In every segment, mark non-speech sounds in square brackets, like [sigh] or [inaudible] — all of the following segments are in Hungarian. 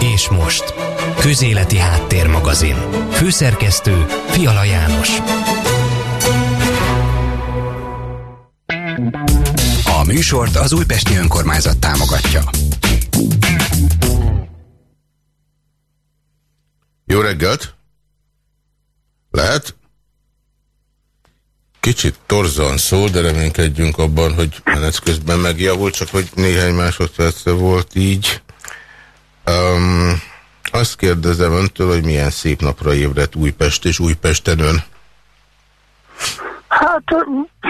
És most, Közéleti Háttérmagazin. Főszerkesztő Fiala János. A műsort az Újpesti Önkormányzat támogatja. Jó reggelt! Lehet? Kicsit torzan szól, de reménykedjünk abban, hogy menet közben megjavult, csak hogy néhány másodpercre volt így. Um, azt kérdezem öntől, hogy milyen szép napra ébredt Újpest és Újpesten ön. Hát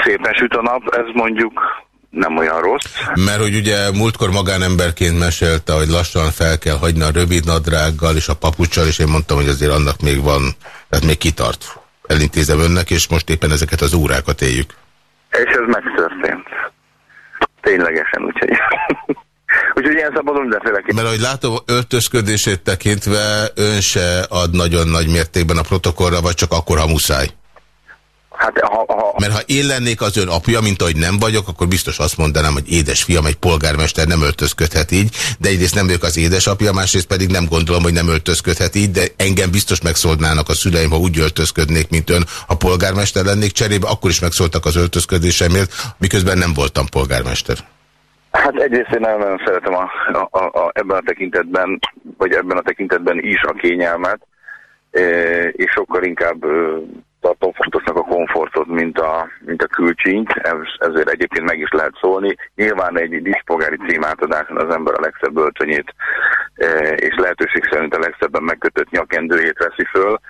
szépen süt a nap, ez mondjuk nem olyan rossz. Mert hogy ugye múltkor magánemberként mesélte, hogy lassan fel kell hagyni a rövid nadrággal és a papucsal, és én mondtam, hogy azért annak még van, tehát még kitart. Elintézem önnek, és most éppen ezeket az órákat éljük. És ez megtörtént. Ténylegesen, úgyhogy... [laughs] Úgyhogy ilyen szabadon mindenféleképpen. Mert ahogy látom, öltözködését tekintve ön se ad nagyon nagy mértékben a protokollra, vagy csak akkor, ha muszáj. Hát, ha, ha... Mert ha én lennék az ön apja, mint ahogy nem vagyok, akkor biztos azt mondanám, hogy édes fiam, egy polgármester nem öltözködhet így, de egyrészt nem vagyok az édesapja, másrészt pedig nem gondolom, hogy nem öltözködhet így, de engem biztos megszólnának a szüleim, ha úgy öltözködnék, mint ön, ha polgármester lennék. Cserébe akkor is megszóltak az öltözködésemért, miközben nem voltam polgármester. Hát egyrészt én nagyon-nagyon szeretem a, a, a, ebben a tekintetben, vagy ebben a tekintetben is a kényelmet, és sokkal inkább tartom fontosnak a komfortot, mint a, mint a külcsínyt, ez, ezért egyébként meg is lehet szólni. Nyilván egy diszpolgári címátadáson az ember a legszebb öltönyét és lehetőség szerint a legszebben megkötött nyakendőjét veszi föl,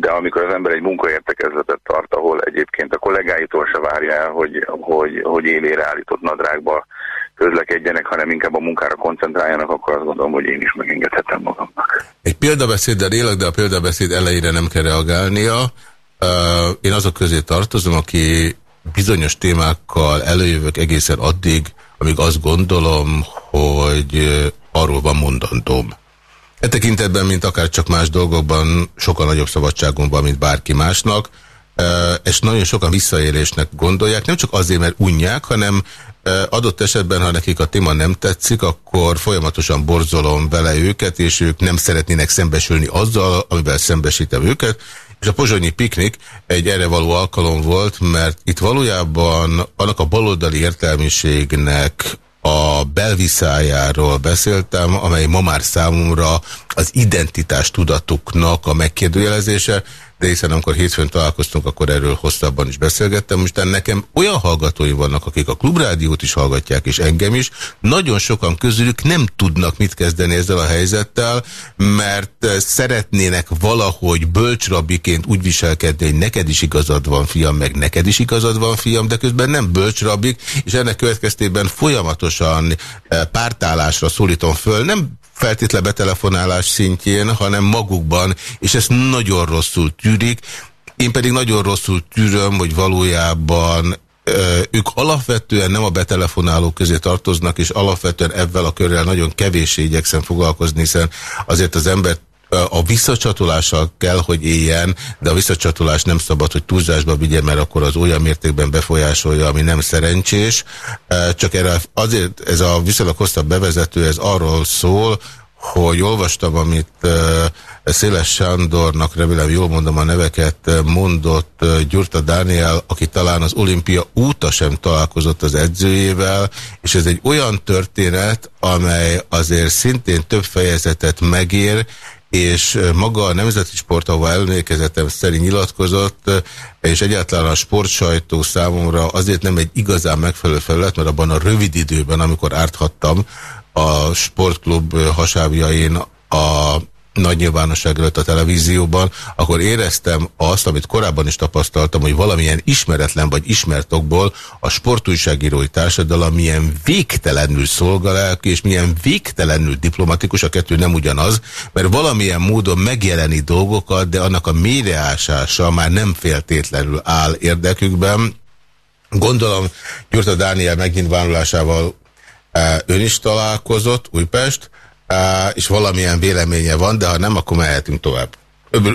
de amikor az ember egy munkaértekezletet tart, ahol egyébként a kollégáitól se várja el, hogy, hogy, hogy élére állított nadrágba közlekedjenek, hanem inkább a munkára koncentráljanak, akkor azt gondolom, hogy én is megengedhetem magamnak. Egy példabeszéddel élek, de a példabeszéd elejére nem kell reagálnia. Én azok közé tartozom, aki bizonyos témákkal előjövök egészen addig, amíg azt gondolom, hogy arról van mondandóm. E tekintetben, mint akár csak más dolgokban, sokkal nagyobb szabadságom van, mint bárki másnak, és nagyon sokan visszaélésnek gondolják, nem csak azért, mert unják, hanem adott esetben, ha nekik a téma nem tetszik, akkor folyamatosan borzolom vele őket, és ők nem szeretnének szembesülni azzal, amivel szembesítem őket, és a pozsonyi piknik egy erre való alkalom volt, mert itt valójában annak a baloldali értelmiségnek a belviszájáról beszéltem, amely ma már számomra az identitás tudatuknak a megkérdőjelezése, de hiszen amikor hétfőn találkoztunk, akkor erről hosszabban is beszélgettem. Most nekem olyan hallgatói vannak, akik a klubrádiót is hallgatják, és engem is. Nagyon sokan közülük nem tudnak mit kezdeni ezzel a helyzettel, mert szeretnének valahogy bölcsrabbiként úgy viselkedni, hogy neked is igazad van, fiam, meg neked is igazad van, fiam, de közben nem bölcsrabbik, és ennek következtében folyamatosan eh, pártállásra szólítom föl, nem feltétlen betelefonálás szintjén, hanem magukban, és ezt nagyon rosszul tűrik. Én pedig nagyon rosszul tűröm, hogy valójában ők alapvetően nem a betelefonálók közé tartoznak, és alapvetően ebben a körrel nagyon kevéssé igyekszem foglalkozni, hiszen azért az ember a visszacsatolással kell, hogy éljen, de a visszacsatolás nem szabad, hogy túlzásba vigye, mert akkor az olyan mértékben befolyásolja, ami nem szerencsés. Csak erre azért ez a viszonylag hosszabb bevezető, ez arról szól, hogy olvastam, amit Széles Sándornak, remélem jól mondom a neveket, mondott Gyurta Dániel, aki talán az olimpia úta sem találkozott az edzőjével, és ez egy olyan történet, amely azért szintén több fejezetet megér, és maga a Nemzeti Sport, ahol emlékezetem szerint nyilatkozott, és egyáltalán a sportsajtó számomra azért nem egy igazán megfelelő felület, mert abban a rövid időben, amikor árthattam a sportklub hasábjain a nagy nyilvánosság előtt a televízióban, akkor éreztem azt, amit korábban is tapasztaltam, hogy valamilyen ismeretlen vagy ismert okból a sportújságírói társadalom milyen végtelenül szolgalelkű, és milyen végtelenül diplomatikus, a kettő nem ugyanaz, mert valamilyen módon megjeleni dolgokat, de annak a mélyreásása már nem feltétlenül áll érdekükben. Gondolom, Gyurta Dániel megnyilvánulásával ön is találkozott, Újpest, és valamilyen véleménye van, de ha nem, akkor mehetünk tovább.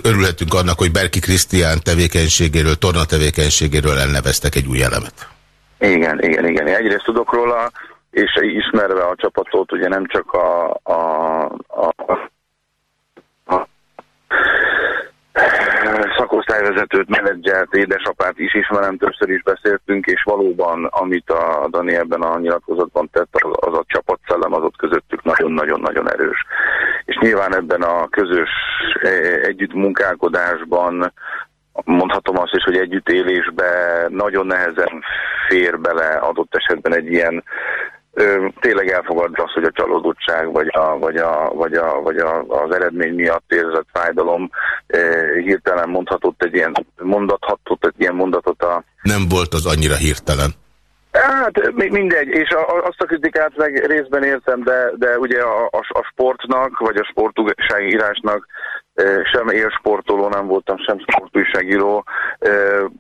Örülhetünk annak, hogy Berki Krisztián tevékenységéről, torna tevékenységéről elneveztek egy új elemet. Igen, igen, igen. Egyrészt tudok róla, és ismerve a csapatot, ugye nem csak a, a, a, a szakosztályvezetőt, menedzsert, édesapát is ismerem, többször is beszéltünk, és valóban, amit a Dani ebben a nyilatkozatban tett, az, az a csapatszellem az ott közöttük nagyon-nagyon-nagyon erős. És nyilván ebben a közös e, együttmunkálkodásban mondhatom azt is, hogy együttélésbe nagyon nehezen fér bele adott esetben egy ilyen ö, tényleg elfogadja azt, hogy a csalódottság vagy, a, vagy, a, vagy, a, vagy a, az eredmény miatt érzett fájdalom ö, hirtelen mondhatott egy ilyen mondathatott egy ilyen mondatot a... Nem volt az annyira hirtelen. Hát mindegy, és a, azt a kritikát meg részben értem, de, de ugye a, a, a sportnak, vagy a sportúságírásnak sem élsportoló nem voltam, sem sportújságíró,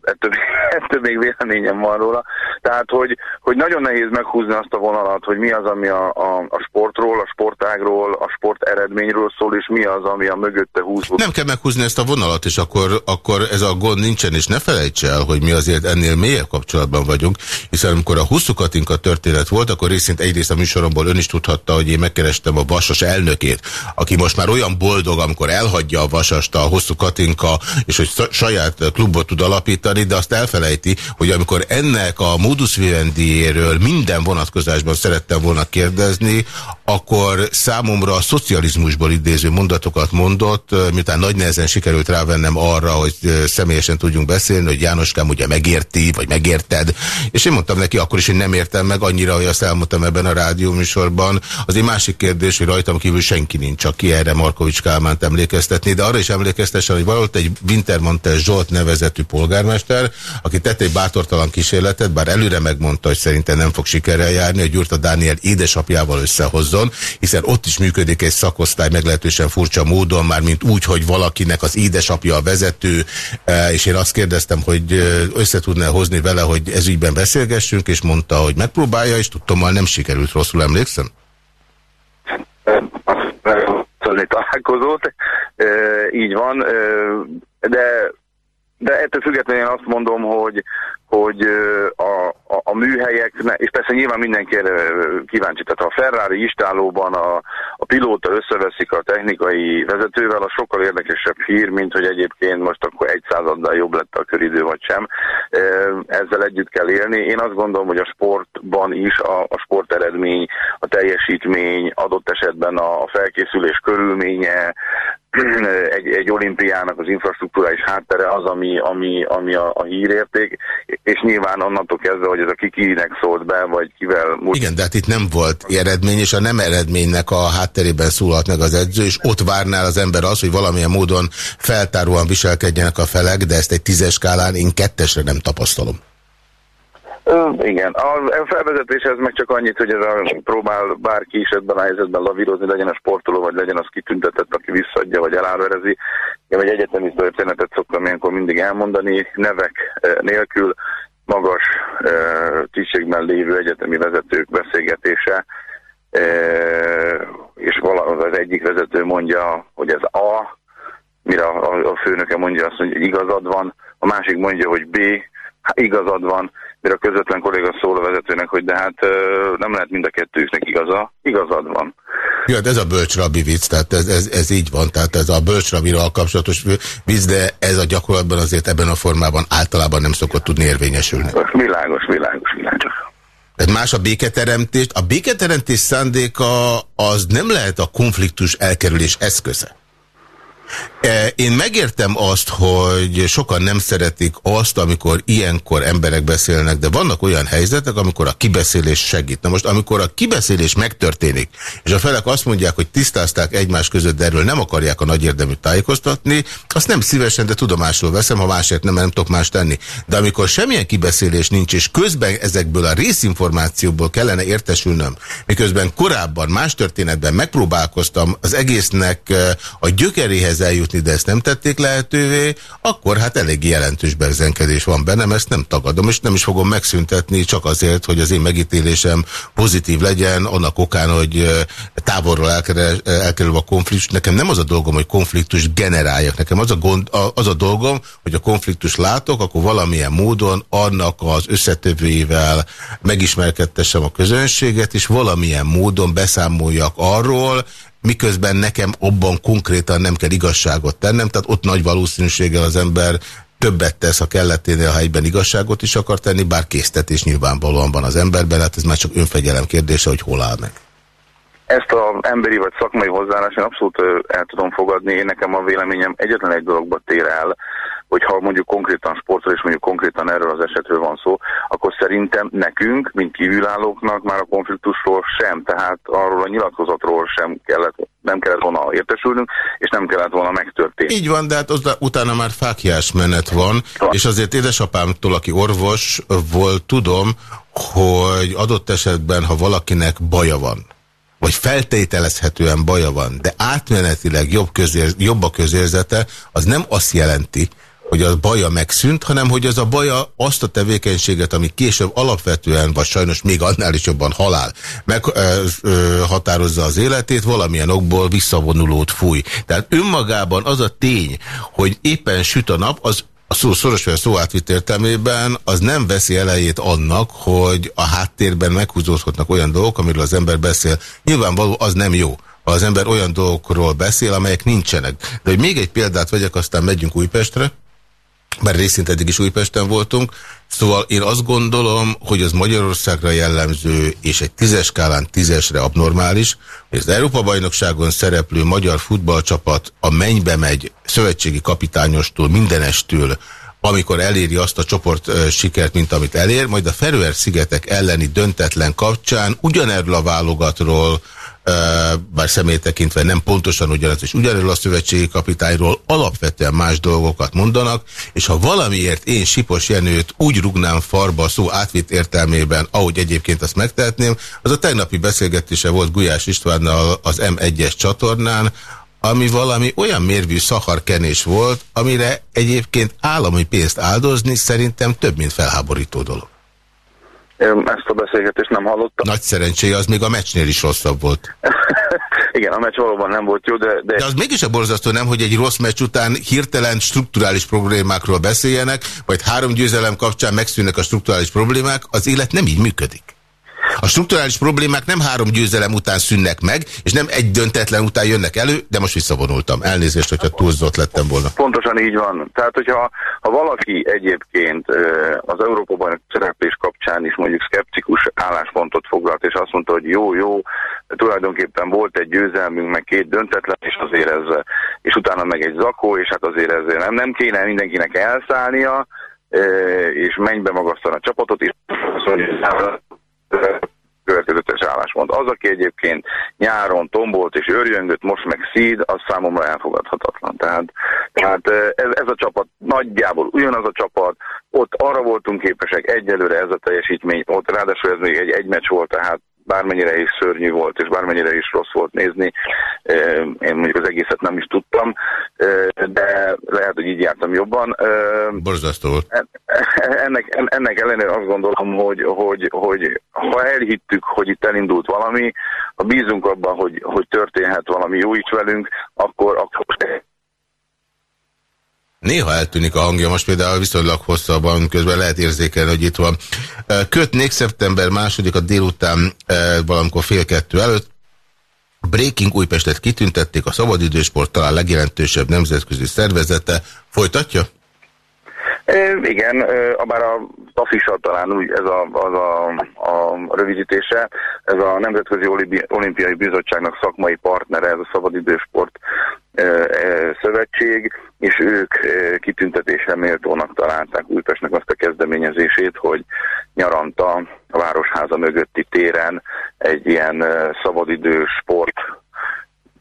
ettől, [laughs] ettől még véleményem van róla. Tehát, hogy, hogy nagyon nehéz meghúzni azt a vonalat, hogy mi az, ami a, a, a sportról, a sportágról, a sport eredményről szól, és mi az, ami a mögötte húzó. Nem kell meghúzni ezt a vonalat, és akkor, akkor ez a gond nincsen, és ne felejts el, hogy mi azért ennél mélyebb kapcsolatban vagyunk, hiszen amikor a Huszú Katinka történet volt, akkor részint egyrészt a műsoromból ön is tudhatta, hogy én megkerestem a Vasas elnökét, aki most már olyan boldog, amikor elhagy hagyja a vasast a hosszú Katinka, és hogy saját klubot tud alapítani, de azt elfelejti, hogy amikor ennek a modus vivendiéről minden vonatkozásban szerettem volna kérdezni, akkor számomra a szocializmusból idéző mondatokat mondott, miután nagy nehezen sikerült rávennem arra, hogy személyesen tudjunk beszélni, hogy Jánoskám ugye megérti, vagy megérted, és én mondtam neki akkor is, hogy nem értem meg annyira, hogy azt elmondtam ebben a rádióműsorban. Az egy másik kérdés, hogy rajtam kívül senki nincs, aki erre Markovics Kálmánt emlékeztetni, de arra is emlékeztessen, hogy volt egy Wintermantel Zsolt nevezetű polgármester, aki tett egy bátortalan kísérletet, bár előre megmondta, hogy szerintem nem fog sikerrel járni, hogy Gyurta Dániel édesapjával összehozzon, hiszen ott is működik egy szakosztály meglehetősen furcsa módon, már mint úgy, hogy valakinek az édesapja a vezető, e, és én azt kérdeztem, hogy e, össze tudná hozni vele, hogy ez ügyben beszélgessünk, és mondta, hogy megpróbálja, és tudtommal nem sikerült, rosszul emlékszem? Találkozót, így van, de, de ettől függetlenül én azt mondom, hogy, hogy a, a, a műhelyek, és persze nyilván mindenki kíváncsi, tehát a Ferrari istálóban a, a pilóta összeveszik a technikai vezetővel, a sokkal érdekesebb hír, mint hogy egyébként most akkor egy századdal jobb lett a köridő vagy sem. Ezzel együtt kell élni. Én azt gondolom, hogy a sportban is a, a sporteredmény, a teljesítmény, adott esetben a, a felkészülés körülménye, egy, egy olimpiának az infrastruktúrális háttere az, ami, ami, ami a, a hírérték, és nyilván onnantól kezdve, hogy ez a kikinek szólt be, vagy kivel... Igen, de hát itt nem volt eredmény, és a nem eredménynek a hátterében szólalt meg az edző, és ott várnál az ember az, hogy valamilyen módon feltáróan viselkedjenek a felek, de ezt egy tízes skálán én kettesre nem tapasztalom. Ö, igen, a felvezetéshez meg csak annyit, hogy ez a próbál bárki is ebben a helyzetben lavírozni, legyen a sportoló, vagy legyen az kitüntetett, aki visszadja, vagy elárverezi. Én egy egyetemi történetet szoktam ilyenkor mindig elmondani, nevek nélkül, magas tisztségben lévő egyetemi vezetők beszélgetése, és az egyik vezető mondja, hogy ez A, mire a főnöke mondja azt, hogy igazad van, a másik mondja, hogy B, igazad van, mire a közvetlen kolléga szól a vezetőnek, hogy de hát nem lehet mind a kettőknek igaza, igazad van. De ez a bölcsrabi vicc, tehát ez, ez, ez így van, tehát ez a bölcsrabiral kapcsolatos vicc, de ez a gyakorlatban azért ebben a formában általában nem szokott tudni érvényesülni. Világos, világos, világos. Tehát más a béketeremtést. A béketeremtés szándéka az nem lehet a konfliktus elkerülés eszköze. E, én megértem azt, hogy sokan nem szeretik azt, amikor ilyenkor emberek beszélnek, de vannak olyan helyzetek, amikor a kibeszélés segít. Na most, amikor a kibeszélés megtörténik, és a felek azt mondják, hogy tisztázták egymás között, de erről nem akarják a nagy érdemű tájékoztatni, azt nem szívesen, de tudomásul veszem, ha másért nem, nem tudok más tenni. De amikor semmilyen kibeszélés nincs, és közben ezekből a részinformációból kellene értesülnöm, miközben korábban más történetben megpróbálkoztam az egésznek e, a gyökeréhez ehhez eljutni, de ezt nem tették lehetővé, akkor hát elég jelentős berzenkedés van bennem, ezt nem tagadom, és nem is fogom megszüntetni csak azért, hogy az én megítélésem pozitív legyen, annak okán, hogy távolról elkerül a konfliktus. Nekem nem az a dolgom, hogy konfliktus generáljak, nekem az a, gond, az a dolgom, hogy a konfliktus látok, akkor valamilyen módon annak az összetevőivel megismerkedtessem a közönséget, és valamilyen módon beszámoljak arról, miközben nekem abban konkrétan nem kell igazságot tennem, tehát ott nagy valószínűséggel az ember többet tesz, ha kelleténél, ha egyben igazságot is akar tenni, bár késztetés nyilvánvalóan van az emberben, hát ez már csak önfegyelem kérdése, hogy hol áll meg. Ezt az emberi vagy szakmai hozzáállás én abszolút el tudom fogadni. Én nekem a véleményem egyetlen egy dologba tér el, hogyha mondjuk konkrétan sportról és mondjuk konkrétan erről az esetről van szó, akkor szerintem nekünk, mint kívülállóknak már a konfliktusról sem, tehát arról a nyilatkozatról sem kellett, nem kellett volna értesülnünk, és nem kellett volna megtörténni. Így van, de hát az, utána már fákjás menet van, van, és azért édesapámtól, aki orvos volt, tudom, hogy adott esetben, ha valakinek baja van, vagy feltételezhetően baja van, de átmenetileg jobb, közér, jobb a közérzete, az nem azt jelenti, hogy a baja megszűnt, hanem hogy az a baja azt a tevékenységet, ami később alapvetően, vagy sajnos még annál is jobban halál, meghatározza az életét, valamilyen okból visszavonulót fúj. Tehát önmagában az a tény, hogy éppen süt a nap, az a szó szoros vagy a szó átvitt értelmében az nem veszi elejét annak, hogy a háttérben meghúzódhatnak olyan dolgok, amiről az ember beszél. Nyilvánvaló az nem jó ha az ember olyan dolgokról beszél, amelyek nincsenek. De hogy még egy példát vegyek, aztán megyünk Újpestre bár részint eddig is Újpesten voltunk, szóval én azt gondolom, hogy az Magyarországra jellemző, és egy tízes skálán tízesre abnormális, hogy az Európa-bajnokságon szereplő magyar futballcsapat a mennybe megy szövetségi kapitányostól, mindenestől, amikor eléri azt a csoport sikert, mint amit elér, majd a Ferőer-szigetek elleni döntetlen kapcsán ugyanerről a válogatról, bár személy tekintve nem pontosan ugyanaz, és ugyanerről a szövetségi kapitányról alapvetően más dolgokat mondanak, és ha valamiért én Sipos Jenőt úgy rugnám farba a szó átvitt értelmében, ahogy egyébként azt megtehetném, az a tegnapi beszélgetése volt Gulyás Istvánnal az M1-es csatornán, ami valami olyan mérvű szaharkenés volt, amire egyébként állami pénzt áldozni szerintem több, mint felháborító dolog. Ezt a beszélgetést nem hallottam. Nagy szerencséje, az még a meccsnél is rosszabb volt. [laughs] Igen, a meccs valóban nem volt jó, de, de... De az mégis a borzasztó nem, hogy egy rossz meccs után hirtelen strukturális problémákról beszéljenek, vagy három győzelem kapcsán megszűnnek a strukturális problémák, az élet nem így működik. A strukturális problémák nem három győzelem után szűnnek meg, és nem egy döntetlen után jönnek elő, de most visszavonultam. Elnézést, hogyha túlzott lettem volna. Pontosan így van. Tehát, hogyha ha valaki egyébként az Európa-bajnok szereplés kapcsán is mondjuk szkeptikus álláspontot foglalt, és azt mondta, hogy jó, jó, tulajdonképpen volt egy győzelmünk, meg két döntetlen, és azért ez, és utána meg egy zakó, és hát azért ez nem, nem kéne mindenkinek elszállnia, és mennybe magasztani a csapatot, és következetes álláspont. Az, aki egyébként nyáron tombolt és őrjöngött, most meg szíd, az számomra elfogadhatatlan. Tehát, tehát ez, ez a csapat nagyjából ugyanaz a csapat, ott arra voltunk képesek, egyelőre ez a teljesítmény, ott ráadásul ez még egy, egy meccs volt, tehát bármennyire is szörnyű volt, és bármennyire is rossz volt nézni, én mondjuk az egészet nem is tudtam, de lehet, hogy így jártam jobban. Borzasztó volt. Ennek, ennek ellenére azt gondolom, hogy, hogy, hogy ha elhittük, hogy itt elindult valami, ha bízunk abban, hogy, hogy történhet valami jó is velünk, akkor, akkor Néha eltűnik a hangja, most például viszonylag hosszabban, közben lehet érzékelni, hogy itt van. Kötnék szeptember második a délután valamikor fél kettő előtt. Breaking Újpestet kitüntették, a szabadidősport talán legjelentősebb nemzetközi szervezete. Folytatja? E, igen, e, bár a TAFISA talán úgy ez a, az a, a rövidítése, ez a Nemzetközi Olimpiai Bizottságnak szakmai partnere, ez a szabadidősport szövetség, és ők kitüntetésre méltónak találták Újpestnek azt a kezdeményezését, hogy nyaranta a Városháza mögötti téren egy ilyen szabadidő sport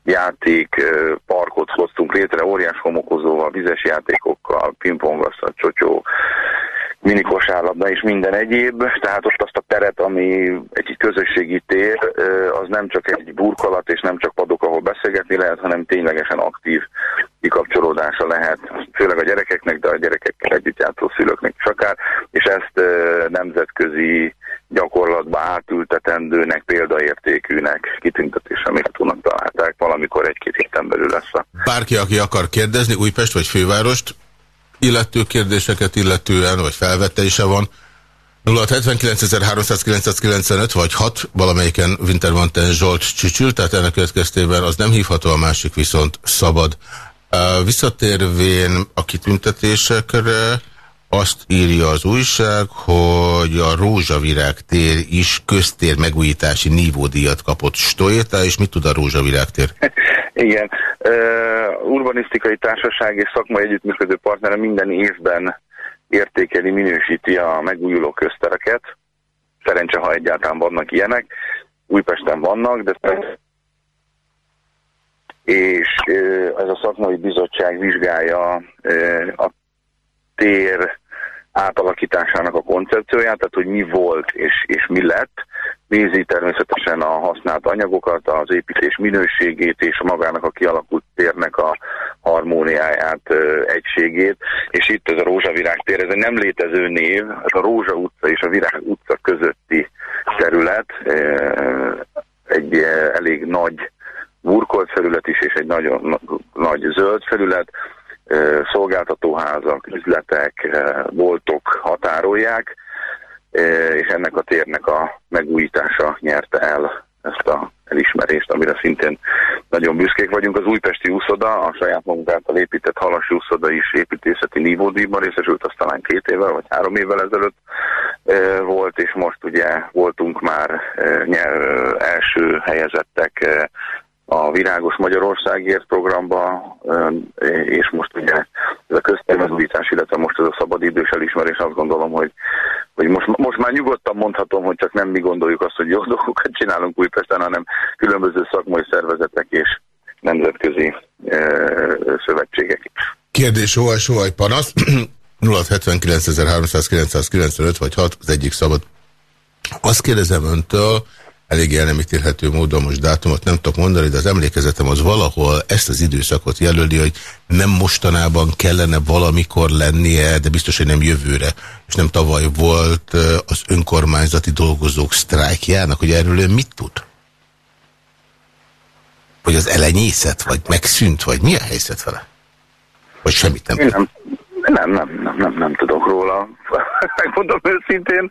játék parkot hoztunk létre, óriás homokozóval, vizes játékokkal, pingpongasszal, csocsó, minikosárlabda és minden egyéb, tehát ott azt a teret, ami egy közösségi tér, az nem csak egy burkolat és nem csak padok, ahol beszélgetni lehet, hanem ténylegesen aktív kikapcsolódása lehet, főleg a gyerekeknek, de a gyerekekkel együtt játszó szülőknek is akár, és ezt nemzetközi gyakorlatba átültetendőnek, példaértékűnek, kitüntetésre méltónak találták, valamikor egy-két héten belül lesz a... Bárki, aki akar kérdezni, Újpest vagy fővárost, illető kérdéseket illetően, vagy felvetése van, 0679.395 vagy 6, valamelyiken Wintermanten Zsolt csücsül, tehát ennek következtében az nem hívható, a másik viszont szabad. Visszatérvén a kitüntetésekre, azt írja az újság, hogy a Rózsavirág tér is köztér megújítási nívódíjat kapott Stoéta, és mit tud a Rózsavirág tér? Igen, uh, urbanisztikai társaság és szakmai együttműködő partnere minden évben értékeli, minősíti a megújuló köztereket. Szerencse, ha egyáltalán vannak ilyenek. Újpesten vannak, de és ez a szakmai bizottság vizsgálja a tér átalakításának a koncepcióját, tehát hogy mi volt és, és mi lett, nézi természetesen a használt anyagokat, az építés minőségét és magának a kialakult térnek a harmóniáját, egységét, és itt ez a Rózsavirág tér, ez egy nem létező név, ez a Rózsa utca és a Virág utca közötti terület, egy elég nagy burkolt felület is, és egy nagyon nagy zöld felület, szolgáltatóházak, üzletek, boltok határolják, és ennek a térnek a megújítása nyerte el ezt a elismerést, amire szintén nagyon büszkék vagyunk. Az újpesti úszoda, a saját magunk által épített halasi úszoda is építészeti nívódíjban részesült, azt talán két évvel vagy három évvel ezelőtt volt, és most ugye voltunk már első helyezettek a Virágos Magyarországért programba, és most ugye ez a köztervezújítás, illetve most ez a szabadidős elismerés, azt gondolom, hogy, hogy most, most már nyugodtan mondhatom, hogy csak nem mi gondoljuk azt, hogy jó [laughs] dolgokat csinálunk Újpesten, hanem különböző szakmai szervezetek és nemzetközi e, szövetségek is. Kérdés, soha egy panasz. [clears throat] 079.395 vagy 6 az egyik szabad. Azt kérdezem öntől, elég el nem ítélhető módon most dátumot nem tudok mondani, de az emlékezetem az valahol ezt az időszakot jelöli, hogy nem mostanában kellene valamikor lennie, de biztos, hogy nem jövőre, és nem tavaly volt az önkormányzati dolgozók sztrájkjának, hogy erről ön mit tud? Hogy az elenyészet, vagy megszűnt, vagy mi a helyzet vele? Vagy semmit nem, nem nem, nem, nem, nem, nem tudok róla. [laughs] Megmondom őszintén,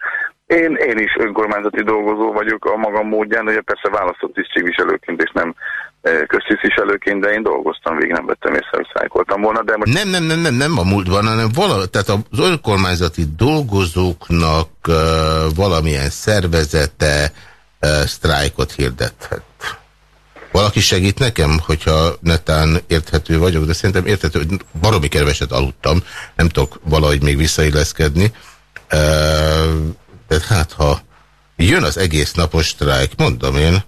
én, én is önkormányzati dolgozó vagyok a magam módján, ugye persze választott tisztségviselőként és nem e, köztisztviselőként, de én dolgoztam végig, nem vettem észre, hogy szájkoltam volna. De most... Nem, nem, nem, nem, nem a múltban, hanem vala, tehát az önkormányzati dolgozóknak uh, valamilyen szervezete uh, sztrájkot hirdethet. Valaki segít nekem, hogyha netán érthető vagyok, de szerintem érthető, hogy baromi keveset aludtam, nem tudok valahogy még visszailleszkedni. Uh, tehát hát, ha jön az egész napos sztrájk, mondom én,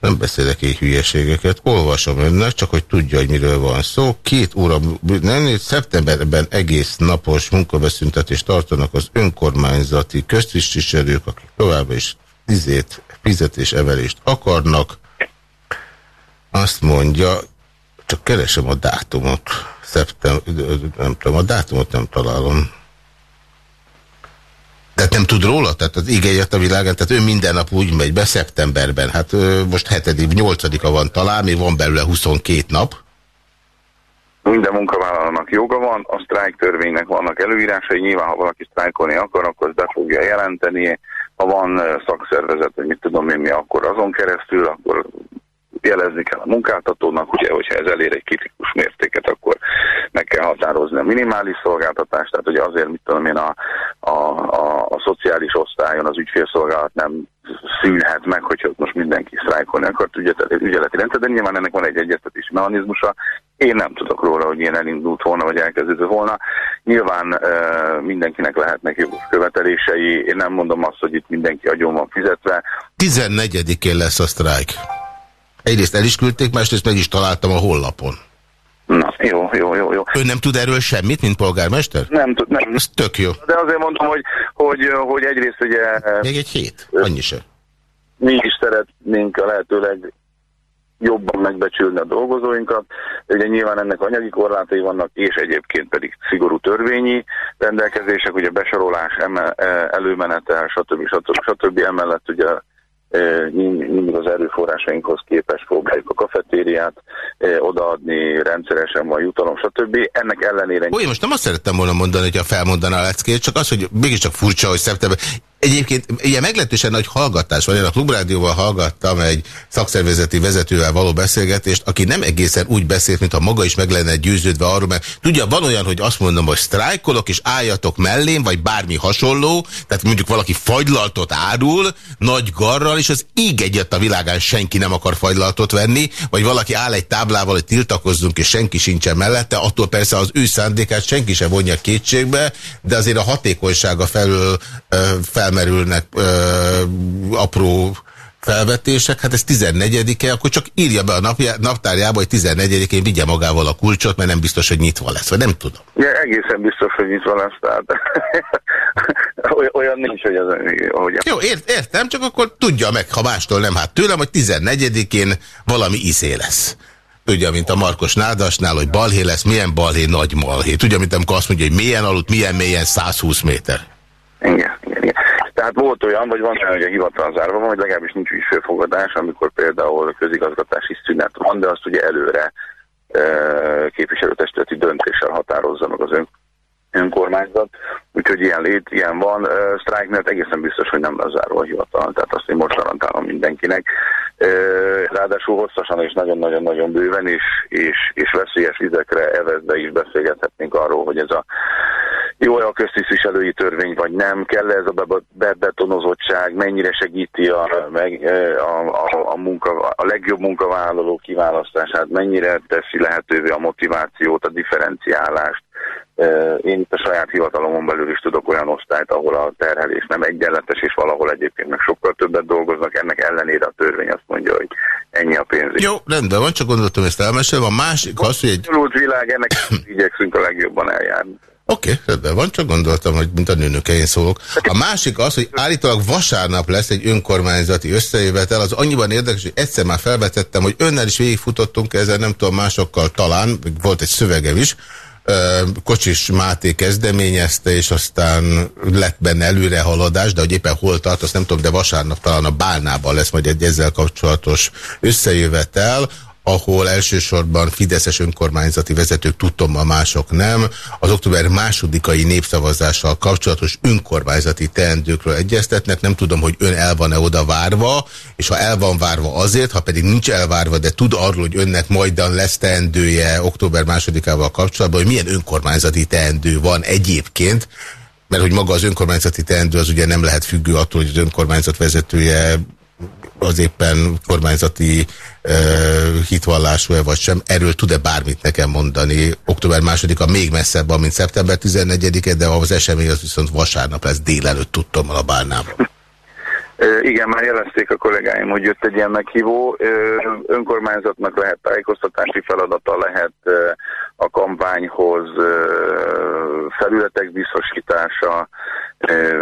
nem beszélek egy hülyeségeket, olvasom önnek, csak hogy tudja, hogy miről van szó. Két óra, nem, szeptemberben egész napos munkabeszüntetést tartanak az önkormányzati köztisztviselők, akik továbbra is tizét fizetésevelést akarnak. Azt mondja, csak keresem a dátumot, szeptember, nem tudom, a dátumot nem találom. Tehát nem tud róla? Tehát az igényet a világán, tehát ő minden nap úgy megy be szeptemberben. Hát most hetedik, nyolcadika van talán, még van belőle 22 nap. Minden munkavállalónak joga van, a sztrájk törvénynek vannak előírásai, nyilván ha valaki sztrájkolni akar, akkor be fogja jelenteni. Ha van szakszervezet, hogy mit tudom én mi, akkor azon keresztül, akkor jelezni kell a munkáltatónak, ugye, hogyha ez elér egy kritikus mértéket, akkor meg kell határozni a minimális szolgáltatást, tehát ugye azért, mit tudom én, a, a, a, a szociális osztályon az ügyfélszolgálat nem szűnhet meg, hogyha most mindenki sztrájkolni akart ügyeleti rendszer, de nyilván ennek van egy egyeztetési mechanizmusa. Én nem tudok róla, hogy ilyen elindult volna, vagy elkezdődő volna. Nyilván e, mindenkinek lehetnek jogos követelései. Én nem mondom azt, hogy itt mindenki agyon van fizetve. 14-én lesz a sztrájk. Egyrészt el is küldték, másrészt meg is találtam a hollapon. Na, jó, jó, jó, jó. Ön nem tud erről semmit, mint polgármester? Nem tud, nem. Ez tök jó. De azért mondom, hogy, hogy, hogy egyrészt ugye... Még egy hét, annyi se. Mi is szeretnénk a lehetőleg jobban megbecsülni a dolgozóinkat. Ugye nyilván ennek anyagi korlátai vannak, és egyébként pedig szigorú törvényi rendelkezések, ugye besorolás, előmenetel, stb. stb. stb. Emellett ugye mindig az erőforrásainkhoz képes próbáljuk a kafetériát odaadni, rendszeresen van jutalom, stb. Ennek ellenére... Ó, én most nem azt szerettem volna mondani, hogy a felmondaná a leckét, csak az, hogy mégiscsak furcsa, hogy szeptember... Egyébként ilyen meglehetősen nagy hallgatás van. Én a Klubrádióval hallgattam egy szakszervezeti vezetővel való beszélgetést, aki nem egészen úgy beszélt, mintha maga is meg lenne győződve arról, mert tudja, van olyan, hogy azt mondom, hogy sztrájkolok, és álljatok mellém, vagy bármi hasonló, tehát mondjuk valaki fagylaltot árul, nagy garral, és az ég egyet a világán senki nem akar fagylaltot venni, vagy valaki áll egy táblával, hogy tiltakozzunk, és senki sincsen mellette, attól persze az ő szándékát senki sem vonja kétségbe, de azért a hatékonysága felül fel felmerülnek ö, apró felvetések, hát ez 14-e, akkor csak írja be a napjá, naptárjába, hogy 14-én vigye magával a kulcsot, mert nem biztos, hogy nyitva lesz, vagy nem tudom. Ja, egészen biztos, hogy nyitva lesz, tehát [laughs] olyan nincs, hogy az... Ahogy... Jó, ért, értem, csak akkor tudja meg, ha mástól nem, hát tőlem, hogy 14-én valami izé lesz. Tudja, mint a Markos Nádasnál, hogy balhé lesz, milyen balhé, nagy balhé. Tudja, mint amikor azt mondja, hogy milyen aludt, milyen mélyen, 120 méter. Tehát volt olyan, vagy van olyan, hogy a hivatal zárva van, hogy legalábbis nincs is főfogadás, amikor például közigazgatási szünet van, de azt ugye előre e, képviselőtestületi döntéssel határozza meg az ön, önkormányzat. Úgyhogy ilyen lét, ilyen van. E, sztrájk miatt egészen biztos, hogy nem lesz zárva a hivatal. Tehát azt én most garantálom mindenkinek. E, ráadásul hosszasan és nagyon-nagyon-nagyon bőven, és, és, és veszélyes vizekre evezve is beszélgethetnénk arról, hogy ez a jó-e a köztisztviselői törvény, vagy nem, kell -e ez a bebetonozottság, mennyire segíti a, meg, a, a, a, munka, a legjobb munkavállaló kiválasztását, mennyire teszi lehetővé a motivációt, a differenciálást. Én itt a saját hivatalomon belül is tudok olyan osztályt, ahol a terhelés nem egyenletes, és valahol egyébként meg sokkal többet dolgoznak, ennek ellenére a törvény azt mondja, hogy ennyi a pénz. Jó, rendben van, csak gondoltam ezt elmesélve. A másik az, hogy egy... világ, ennek [coughs] igyekszünk a legjobban eljárni. Oké, okay, rendben van, csak gondoltam, hogy mint a nőnök én szólok. A másik az, hogy állítólag vasárnap lesz egy önkormányzati összejövetel, az annyiban érdekes, hogy egyszer már felvetettem, hogy önnel is végigfutottunk ezzel, nem tudom, másokkal talán, volt egy szövegem is, Kocsis Máté kezdeményezte, és aztán lett benne előrehaladás, de hogy éppen hol tart, azt nem tudom, de vasárnap talán a Bálnában lesz majd egy ezzel kapcsolatos összejövetel, ahol elsősorban fideszes önkormányzati vezetők, tudtom, a mások nem, az október másodikai népszavazással kapcsolatos önkormányzati teendőkről egyeztetnek. Nem tudom, hogy ön el van-e oda várva, és ha el van várva azért, ha pedig nincs elvárva, de tud arról, hogy önnek majdan lesz teendője október másodikával kapcsolatban, hogy milyen önkormányzati teendő van egyébként, mert hogy maga az önkormányzati teendő az ugye nem lehet függő attól, hogy az önkormányzat vezetője az éppen kormányzati uh, hitvallású-e vagy sem. Erről tud-e bármit nekem mondani? Október másodika még messzebb van, mint szeptember 14-e, de az esemény az viszont vasárnap lesz délelőtt tudtom a bárnában. Igen, már jelezték a kollégáim, hogy jött egy ilyen meghívó. Önkormányzatnak lehet tájékoztatási feladata, lehet a kampányhoz felületek biztosítása,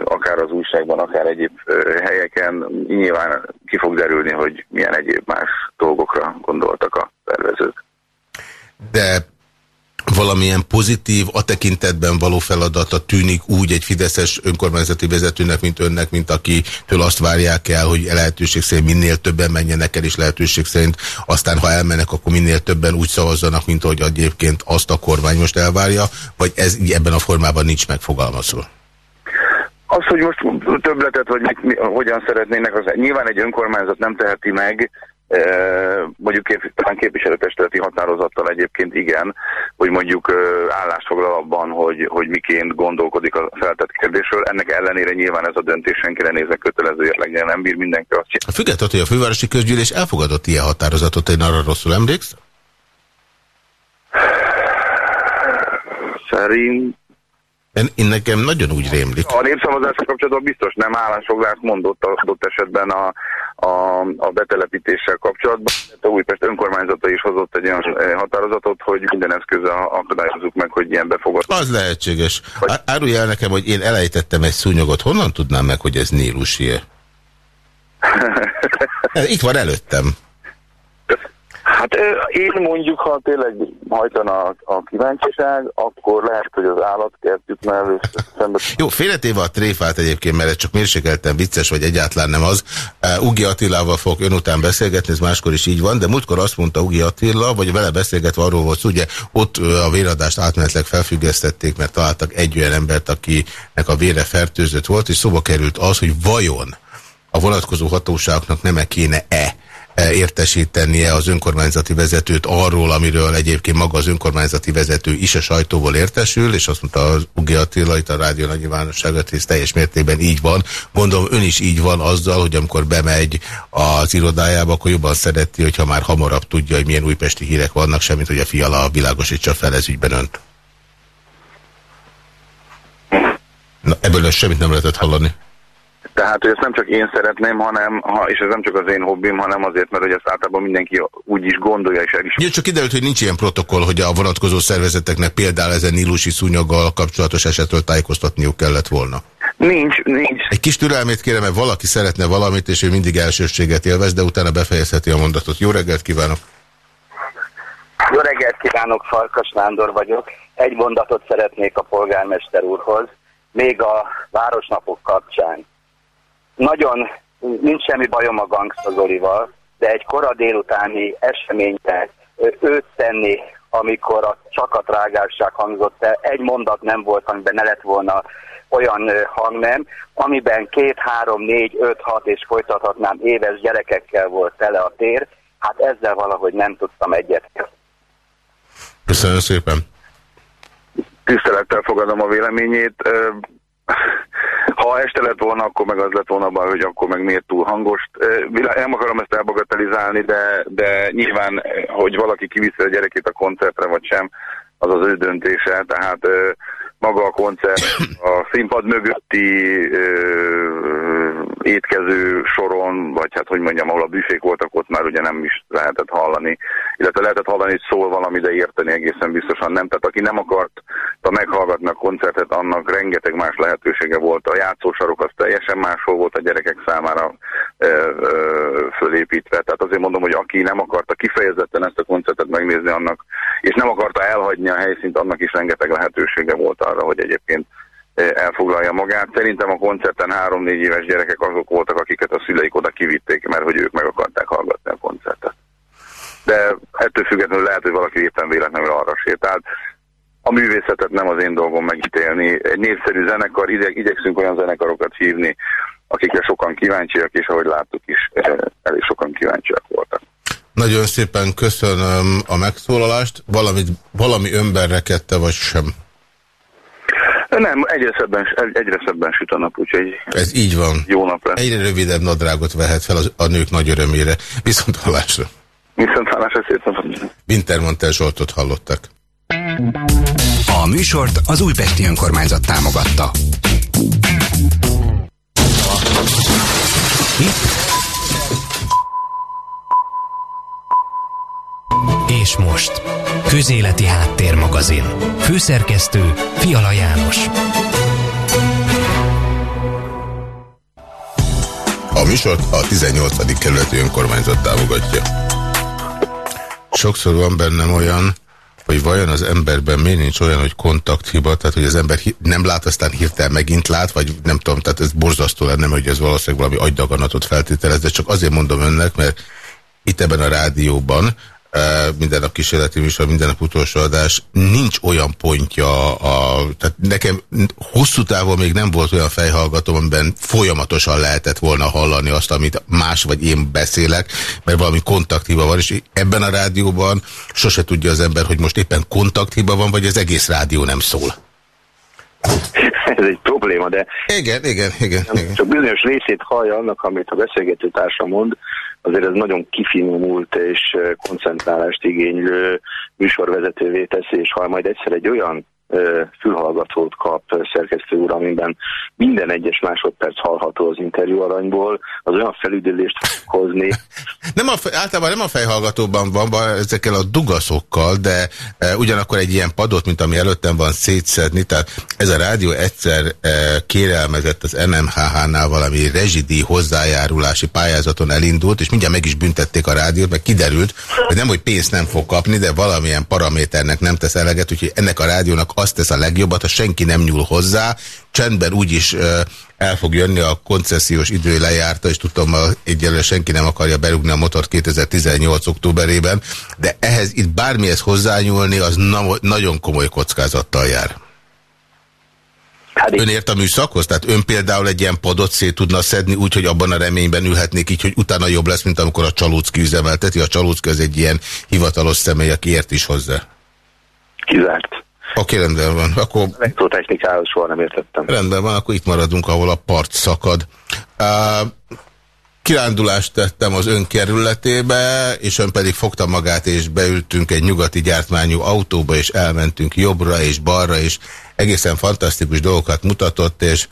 akár az újságban, akár egyéb helyeken. Nyilván ki fog derülni, hogy milyen egyéb más dolgokra gondoltak a tervezők. De valamilyen pozitív, a tekintetben való feladata tűnik úgy egy fideszes önkormányzati vezetőnek, mint önnek, mint akitől azt várják el, hogy lehetőség szerint minél többen menjenek el, és lehetőség szerint aztán, ha elmennek, akkor minél többen úgy szavazzanak, mint ahogy egyébként azt a kormány most elvárja, vagy ez ebben a formában nincs megfogalmazva? Az, hogy most többletet, vagy mit, hogyan szeretnének, az nyilván egy önkormányzat nem teheti meg, mondjuk kép, talán képviselőtestületi határozattal egyébként igen, hogy mondjuk állást foglal abban, hogy, hogy miként gondolkodik a feltett kérdésről. Ennek ellenére nyilván ez a döntés senkire nézve kötelező érlegyen nem bír mindenki azt. A függetlenül, hogy a fővárosi közgyűlés elfogadott ilyen határozatot, én arra rosszul emlékszem? Szerint én, én nekem nagyon úgy rémlik. A népszavazással kapcsolatban biztos nem állásfoglalást mondott adott esetben a, a, a betelepítéssel kapcsolatban. A Újpest önkormányzata is hozott egy olyan eh, határozatot, hogy minden eszközzel akadályozzuk meg, hogy ilyen befogadó. Az lehetséges. Hogy... Árulj el nekem, hogy én elejtettem egy szúnyogot. Honnan tudnám meg, hogy ez Nílusie? [laughs] Itt van előttem. Hát én mondjuk, ha tényleg hajtana a, a kíváncsiság, akkor lehet, hogy az állatkertjük mellett szembe... Jó, félretéve a tréfát egyébként, mert csak mérsékelten vicces, vagy egyáltalán nem az. Ugi Attilával fog ön után beszélgetni, ez máskor is így van, de múltkor azt mondta Ugi Attila, vagy vele beszélgetve arról volt, ugye ott a véradást átmenetleg felfüggesztették, mert találtak egy olyan embert, akinek a vére fertőzött volt, és szóba került az, hogy vajon a vonatkozó hatóságoknak nem -e kéne-e értesítenie az önkormányzati vezetőt arról, amiről egyébként maga az önkormányzati vezető is a sajtóból értesül, és azt mondta az Ugi Attila itt a rádió nagy nyilvánosságot, teljes mértékben így van. Gondolom ön is így van azzal, hogy amikor bemegy az irodájába, akkor jobban szereti, hogyha már hamarabb tudja, hogy milyen újpesti hírek vannak, semmit, hogy a fiala világosítsa fel ez ügyben önt. Na, ebből semmit nem lehetett hallani. Tehát, hogy ezt nem csak én szeretném, hanem, ha, és ez nem csak az én hobbim, hanem azért, mert hogy ezt általában mindenki úgy is gondolja és el is. Ja, csak kiderült, hogy nincs ilyen protokoll, hogy a vonatkozó szervezeteknek például ezen nílusi szúnyaggal kapcsolatos esetről tájékoztatniuk kellett volna. Nincs, nincs. Egy kis türelmét kérem, mert valaki szeretne valamit, és ő mindig elsőséget élvez, de utána befejezheti a mondatot. Jó reggelt kívánok! Jó reggelt kívánok, Farkas Nándor vagyok. Egy mondatot szeretnék a polgármester úrhoz, még a városnapok kapcsán nagyon nincs semmi bajom a Gangsta Zolival, de egy kora délutáni eseményre őt tenni, amikor a csak a trágárság hangzott el, egy mondat nem volt, amiben ne lett volna olyan hangnem, amiben két, három, négy, öt, hat és folytathatnám éves gyerekekkel volt tele a tér, hát ezzel valahogy nem tudtam egyet. Köszönöm szépen. Tisztelettel fogadom a véleményét. Ha este lett volna, akkor meg az lett volna baj, hogy akkor meg miért túl hangos. Nem akarom ezt elbagatelizálni, de, de nyilván, hogy valaki kiviszi a gyerekét a koncertre, vagy sem, az az ő döntése. Tehát maga a koncert, a színpad mögötti étkező soron, vagy hát hogy mondjam, ahol a büfék voltak, ott már ugye nem is lehetett hallani, illetve lehetett hallani, hogy szól valami, de érteni egészen biztosan nem. Tehát aki nem akarta meghallgatni a koncertet, annak rengeteg más lehetősége volt. A játszósarok az teljesen máshol volt a gyerekek számára ö, ö, fölépítve. Tehát azért mondom, hogy aki nem akarta kifejezetten ezt a koncertet megnézni annak, és nem akarta elhagyni a helyszínt, annak is rengeteg lehetősége volt arra, hogy egyébként elfoglalja magát. Szerintem a koncerten három-négy éves gyerekek azok voltak, akiket a szüleik oda kivitték, mert hogy ők meg akarták hallgatni a koncertet. De ettől függetlenül lehet, hogy valaki éppen véletlenül arra sétált. A művészetet nem az én dolgom megítélni. Egy népszerű zenekar, igyek, igyekszünk olyan zenekarokat hívni, akikre sokan kíváncsiak, és ahogy láttuk is, elég sokan kíváncsiak voltak. Nagyon szépen köszönöm a megszólalást. Valamit, valami önben rekedte, vagy sem? Nem, egyre szebben, egyre szebben süt a nap, úgyhogy Ez így van. jó nap lesz. Egyre rövidebb nadrágot vehet fel az, a nők nagy örömére. Viszont hallásra. Viszont hallásra szép napot. Wintermantel Zsoltot hallottak. A műsort az Újpesti Önkormányzat támogatta. És most Közéleti Háttérmagazin Főszerkesztő Fiala János A műsort a 18. kerületi önkormányzat támogatja. Sokszor van bennem olyan, hogy vajon az emberben miért nincs olyan, hogy kontakthiba, tehát hogy az ember nem lát, aztán hirtelen megint lát, vagy nem tudom, tehát ez borzasztó lenne, hogy ez valószínűleg valami agydaganatot feltételez, de csak azért mondom önnek, mert itt ebben a rádióban minden nap kísérleti műsor, minden nap utolsó adás, nincs olyan pontja, a, tehát nekem hosszú távon még nem volt olyan fejhallgató, amiben folyamatosan lehetett volna hallani azt, amit más vagy én beszélek, mert valami kontakthiba van, és ebben a rádióban sose tudja az ember, hogy most éppen kontakthiba van, vagy az egész rádió nem szól. Ez egy probléma, de... Igen, igen, igen. igen. Csak bizonyos részét hallja annak, amit a beszélgető társa mond, azért ez nagyon kifinomult és koncentrálást igénylő műsorvezetővé teszi, és ha majd egyszer egy olyan fülhallgatót kap szerkesztő úr, amiben minden egyes másodperc hallható az interjú aranyból, az olyan felüdülést hozni. [laughs] Nem a, általában nem a fejhallgatóban van, van ezekkel a dugaszokkal, de e, ugyanakkor egy ilyen padot, mint ami előttem van szétszedni, tehát ez a rádió egyszer e, kérelmezett az NMHH-nál valami rezsidíj hozzájárulási pályázaton elindult, és mindjárt meg is büntették a rádiót, mert kiderült, hogy nem, hogy pénzt nem fog kapni, de valamilyen paraméternek nem tesz eleget, úgyhogy ennek a rádiónak azt tesz a legjobbat, ha senki nem nyúl hozzá, csendben úgyis el fog jönni, a koncesziós idő lejárta, és tudom, egyelőre senki nem akarja berúgni a motort 2018. októberében, de ehhez itt bármihez hozzányúlni, az na nagyon komoly kockázattal jár. Hát ön ért a műszakhoz? Tehát ön például egy ilyen padot szét tudna szedni úgy, hogy abban a reményben ülhetnék így, hogy utána jobb lesz, mint amikor a Csalócki üzemelteti. A Csalócki az egy ilyen hivatalos személy, aki ért is hozzá. Kizárt. Oké, rendben van. Akkor... Elektrotechnikához soha nem értettem. Rendben van, akkor itt maradunk, ahol a part szakad. Uh, kirándulást tettem az ön kerületébe, és ön pedig fogta magát, és beültünk egy nyugati gyártmányú autóba, és elmentünk jobbra és balra, és egészen fantasztikus dolgokat mutatott, és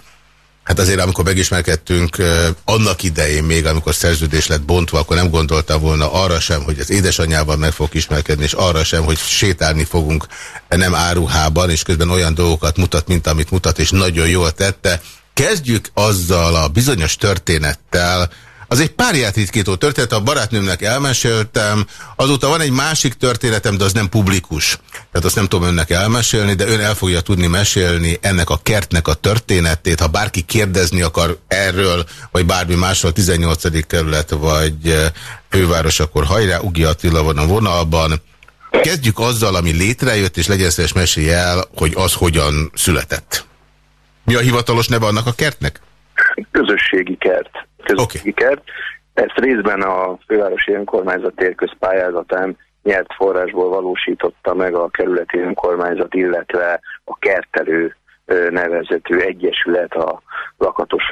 Hát azért, amikor megismerkedtünk annak idején még, amikor szerződés lett bontva, akkor nem gondoltam volna arra sem, hogy az édesanyjával meg fog ismerkedni, és arra sem, hogy sétálni fogunk nem áruhában, és közben olyan dolgokat mutat, mint amit mutat, és nagyon jól tette. Kezdjük azzal a bizonyos történettel, az egy párját ritkító történet, a barátnőmnek elmeséltem, azóta van egy másik történetem, de az nem publikus. Tehát azt nem tudom önnek elmesélni, de ön el fogja tudni mesélni ennek a kertnek a történetét. Ha bárki kérdezni akar erről, vagy bármi másról, 18. kerület, vagy eh, főváros, akkor hajrá, Ugi Attila van a vonalban. Kezdjük azzal, ami létrejött, és legyen szíves mesélj el, hogy az hogyan született. Mi a hivatalos neve annak a kertnek? Közösségi kert közösségi okay. kert. Ezt részben a fővárosi önkormányzat térközpályázatán nyert forrásból valósította meg a kerületi önkormányzat, illetve a kertelő nevezetű egyesület a lakatos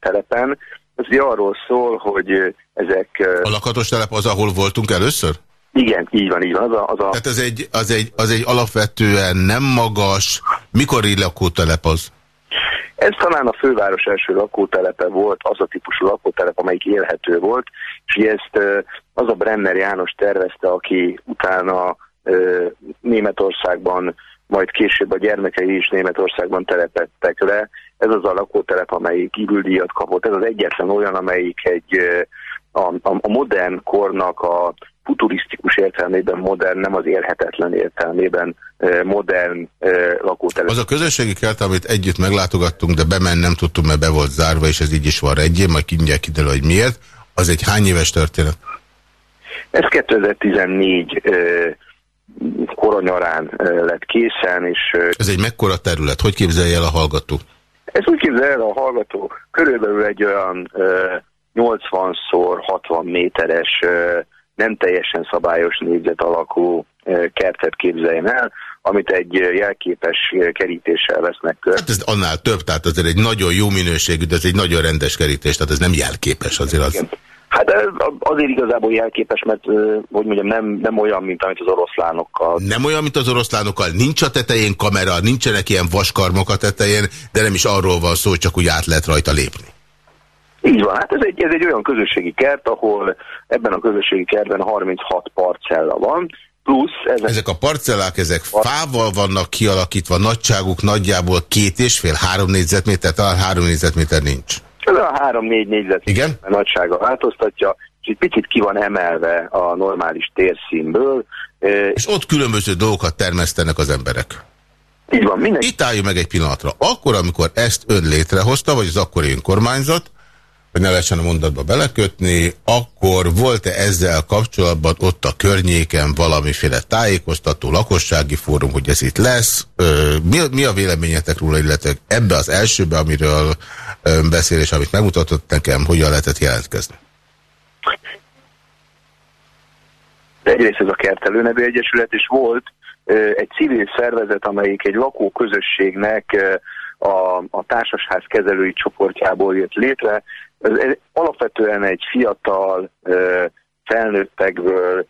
telepen. Ez ugye arról szól, hogy ezek... A lakatos telep az, ahol voltunk először? Igen, így van, így van. Az a, az a... Tehát ez egy, az, egy, az egy alapvetően nem magas, mikori lakótelep az? Ez talán a főváros első lakótelepe volt, az a típusú lakótelep, amelyik élhető volt, és ezt az a Brenner János tervezte, aki utána Németországban, majd később a gyermekei is Németországban telepettek le. Ez az a lakótelep, amelyik űrüldíjat kapott. Ez az egyetlen olyan, amelyik egy a, a modern kornak a futurisztikus értelmében modern, nem az élhetetlen értelmében modern lakótelep. Az a közösségi kert, amit együtt meglátogattunk, de bemenni nem tudtunk, mert be volt zárva, és ez így is van egyén, majd kindják kiderül, hogy miért. Az egy hány éves történet? Ez 2014 koronyarán lett készen, és... Ez egy mekkora terület? Hogy képzelje el a hallgató? Ez úgy képzelje el a hallgató. Körülbelül egy olyan 80x60 méteres nem teljesen szabályos négyzet alakú kertet képzeljen el, amit egy jelképes kerítéssel vesznek kör. Hát ez annál több, tehát azért egy nagyon jó minőségű, de ez egy nagyon rendes kerítés, tehát ez nem jelképes azért az. Igen. Hát azért igazából jelképes, mert hogy mondjam, nem, nem olyan, mint amit az oroszlánokkal. Nem olyan, mint az oroszlánokkal. Nincs a tetején kamera, nincsenek ilyen vaskarmok a tetején, de nem is arról van szó, csak úgy át lehet rajta lépni. Így van, hát ez egy, ez egy olyan közösségi kert, ahol ebben a közösségi kertben 36 parcella van, plusz... Ezek, ezek a parcellák, ezek fával vannak kialakítva, nagyságuk nagyjából két és fél, három négyzetméter, talán három négyzetméter nincs. Ez a három-négy négyzetméter Igen? nagysága változtatja, és egy picit ki van emelve a normális térszínből. És ott különböző dolgokat termesztenek az emberek. Így van, mindenki. Itt álljunk meg egy pillanatra. Akkor, amikor ezt ön létrehozta, vagy az akkori önkormányzat, hogy ne lehessen a mondatba belekötni, akkor volt-e ezzel kapcsolatban ott a környéken valamiféle tájékoztató, lakossági fórum, hogy ez itt lesz? Mi, mi a véleményetek róla, illetve ebbe az elsőbe, amiről beszél, és amit megmutatott nekem, hogyan lehetett jelentkezni? Egyrészt ez a Kertelő nevű egyesület is volt, egy civil szervezet, amelyik egy lakóközösségnek a, a társasház kezelői csoportjából jött létre, ez, ez alapvetően egy fiatal felnőttekből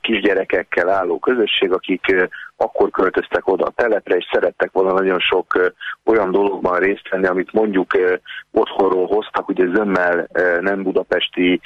kisgyerekekkel álló közösség, akik akkor költöztek oda a telepre, és szerettek volna nagyon sok olyan dologban részt venni, amit mondjuk otthonról hoztak, ugye zömmel nem budapesti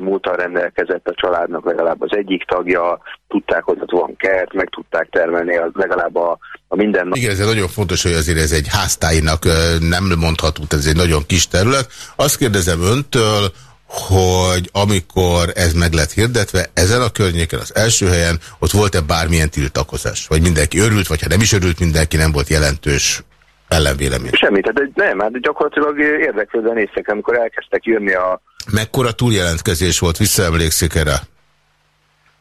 múltal rendelkezett a családnak legalább az egyik tagja, tudták, hogy ott van kert, meg tudták termelni legalább a, a minden. Igen, ez nagyon fontos, hogy azért ez egy háztáinak nem mondható, ez egy nagyon kis terület. Azt kérdezem öntől, hogy amikor ez meg lett hirdetve, ezen a környéken, az első helyen, ott volt-e bármilyen tiltakozás? Vagy mindenki örült, vagy ha nem is örült mindenki, nem volt jelentős ellenvélemény? Semmi, tehát nem, hát gyakorlatilag érdeklődve néztek, amikor elkezdtek jönni a... Mekkora túljelentkezés volt, visszaemlékszik erre?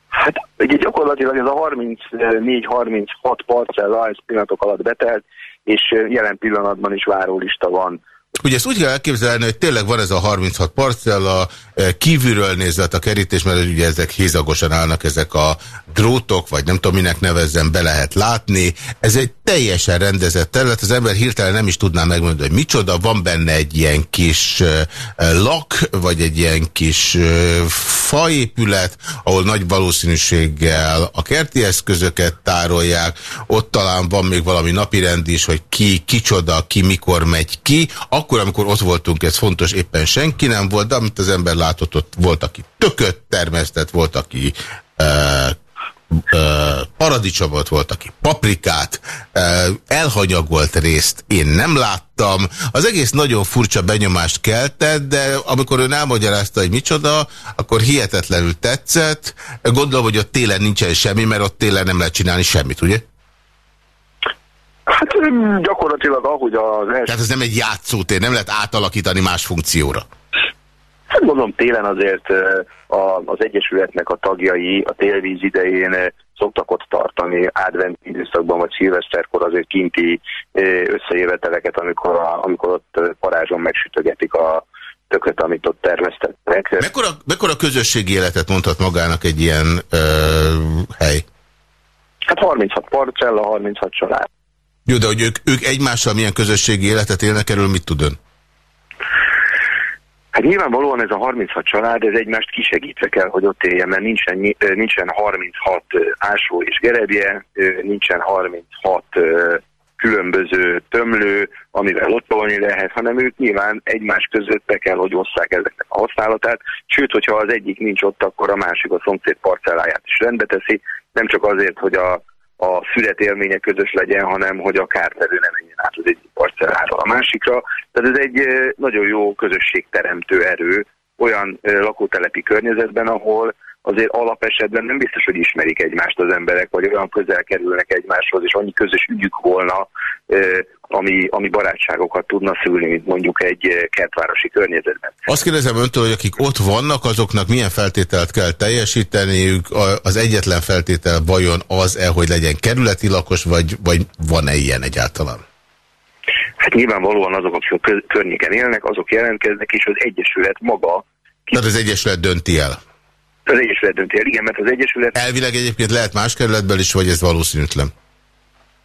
Hát ugye gyakorlatilag ez a 34-36 parcella ez pillanatok alatt betelt, és jelen pillanatban is várólista van Ugye ezt úgy kell elképzelni, hogy tényleg van ez a 36 parcella, e, kívülről nézve a kerítés, mert ugye ezek hézagosan állnak, ezek a drótok, vagy nem tudom minek nevezzem, be lehet látni. Ez egy teljesen rendezett terület, az ember hirtelen nem is tudná megmondani, hogy micsoda, van benne egy ilyen kis e, lak, vagy egy ilyen kis e, faépület, ahol nagy valószínűséggel a kerti eszközöket tárolják, ott talán van még valami napirend is, hogy ki, kicsoda, ki mikor megy ki, akkor, amikor ott voltunk, ez fontos, éppen senki nem volt, de amit az ember látott, ott volt, aki tököt termesztett, volt, aki uh, uh, paradicsomot, volt, aki paprikát, uh, elhanyagolt részt én nem láttam. Az egész nagyon furcsa benyomást keltett, de amikor ön elmagyarázta, hogy micsoda, akkor hihetetlenül tetszett. Gondolom, hogy ott télen nincsen semmi, mert ott télen nem lehet csinálni semmit, ugye? Hát gyakorlatilag ahogy az első... Tehát ez nem egy játszótér, nem lehet átalakítani más funkcióra. Hát mondom, télen azért az Egyesületnek a tagjai a télvíz idején szoktak ott tartani advent időszakban, vagy szilveszterkor azért kinti összejöveteleket, amikor, a, amikor ott parázson megsütögetik a tököt, amit ott terveztettek. Mekkora, mekkora közösségi életet mondhat magának egy ilyen ö, hely? Hát 36 parcella, 36 család. Jó, de hogy ők, ők egymással milyen közösségi életet élnek, erről mit tud ön? Hát nyilvánvalóan ez a 36 család, ez egymást kisegítve kell, hogy ott éljen, mert nincsen, nincsen 36 ásó és gerebje, nincsen 36 különböző tömlő, amivel lottolni lehet, hanem ők nyilván egymás között be kell, hogy osszák ezeknek a használatát. Sőt, hogyha az egyik nincs ott, akkor a másik a szomszéd parcelláját is rendbe teszi, nem csak azért, hogy a a szület élménye közös legyen, hanem hogy a kártevő nem menjen át az egyik parcelláról a másikra. Tehát ez egy nagyon jó közösségteremtő erő olyan lakótelepi környezetben, ahol azért alapesetben nem biztos, hogy ismerik egymást az emberek, vagy olyan közel kerülnek egymáshoz, és annyi közös ügyük volna, ami, ami barátságokat tudna szülni, mint mondjuk egy kertvárosi környezetben. Azt kérdezem öntől, hogy akik ott vannak, azoknak milyen feltételt kell teljesíteniük? Az egyetlen feltétel vajon az-e, hogy legyen kerületi lakos, vagy, vagy van-e ilyen egyáltalán? Hát nyilvánvalóan azok, akik a környéken élnek, azok jelentkeznek, és az Egyesület maga... Tehát az Egyesület dönti el? Az Egyesület dönti el, igen, mert az Egyesület... Elvileg egyébként lehet más kerületből is, vagy ez valószínűtlen?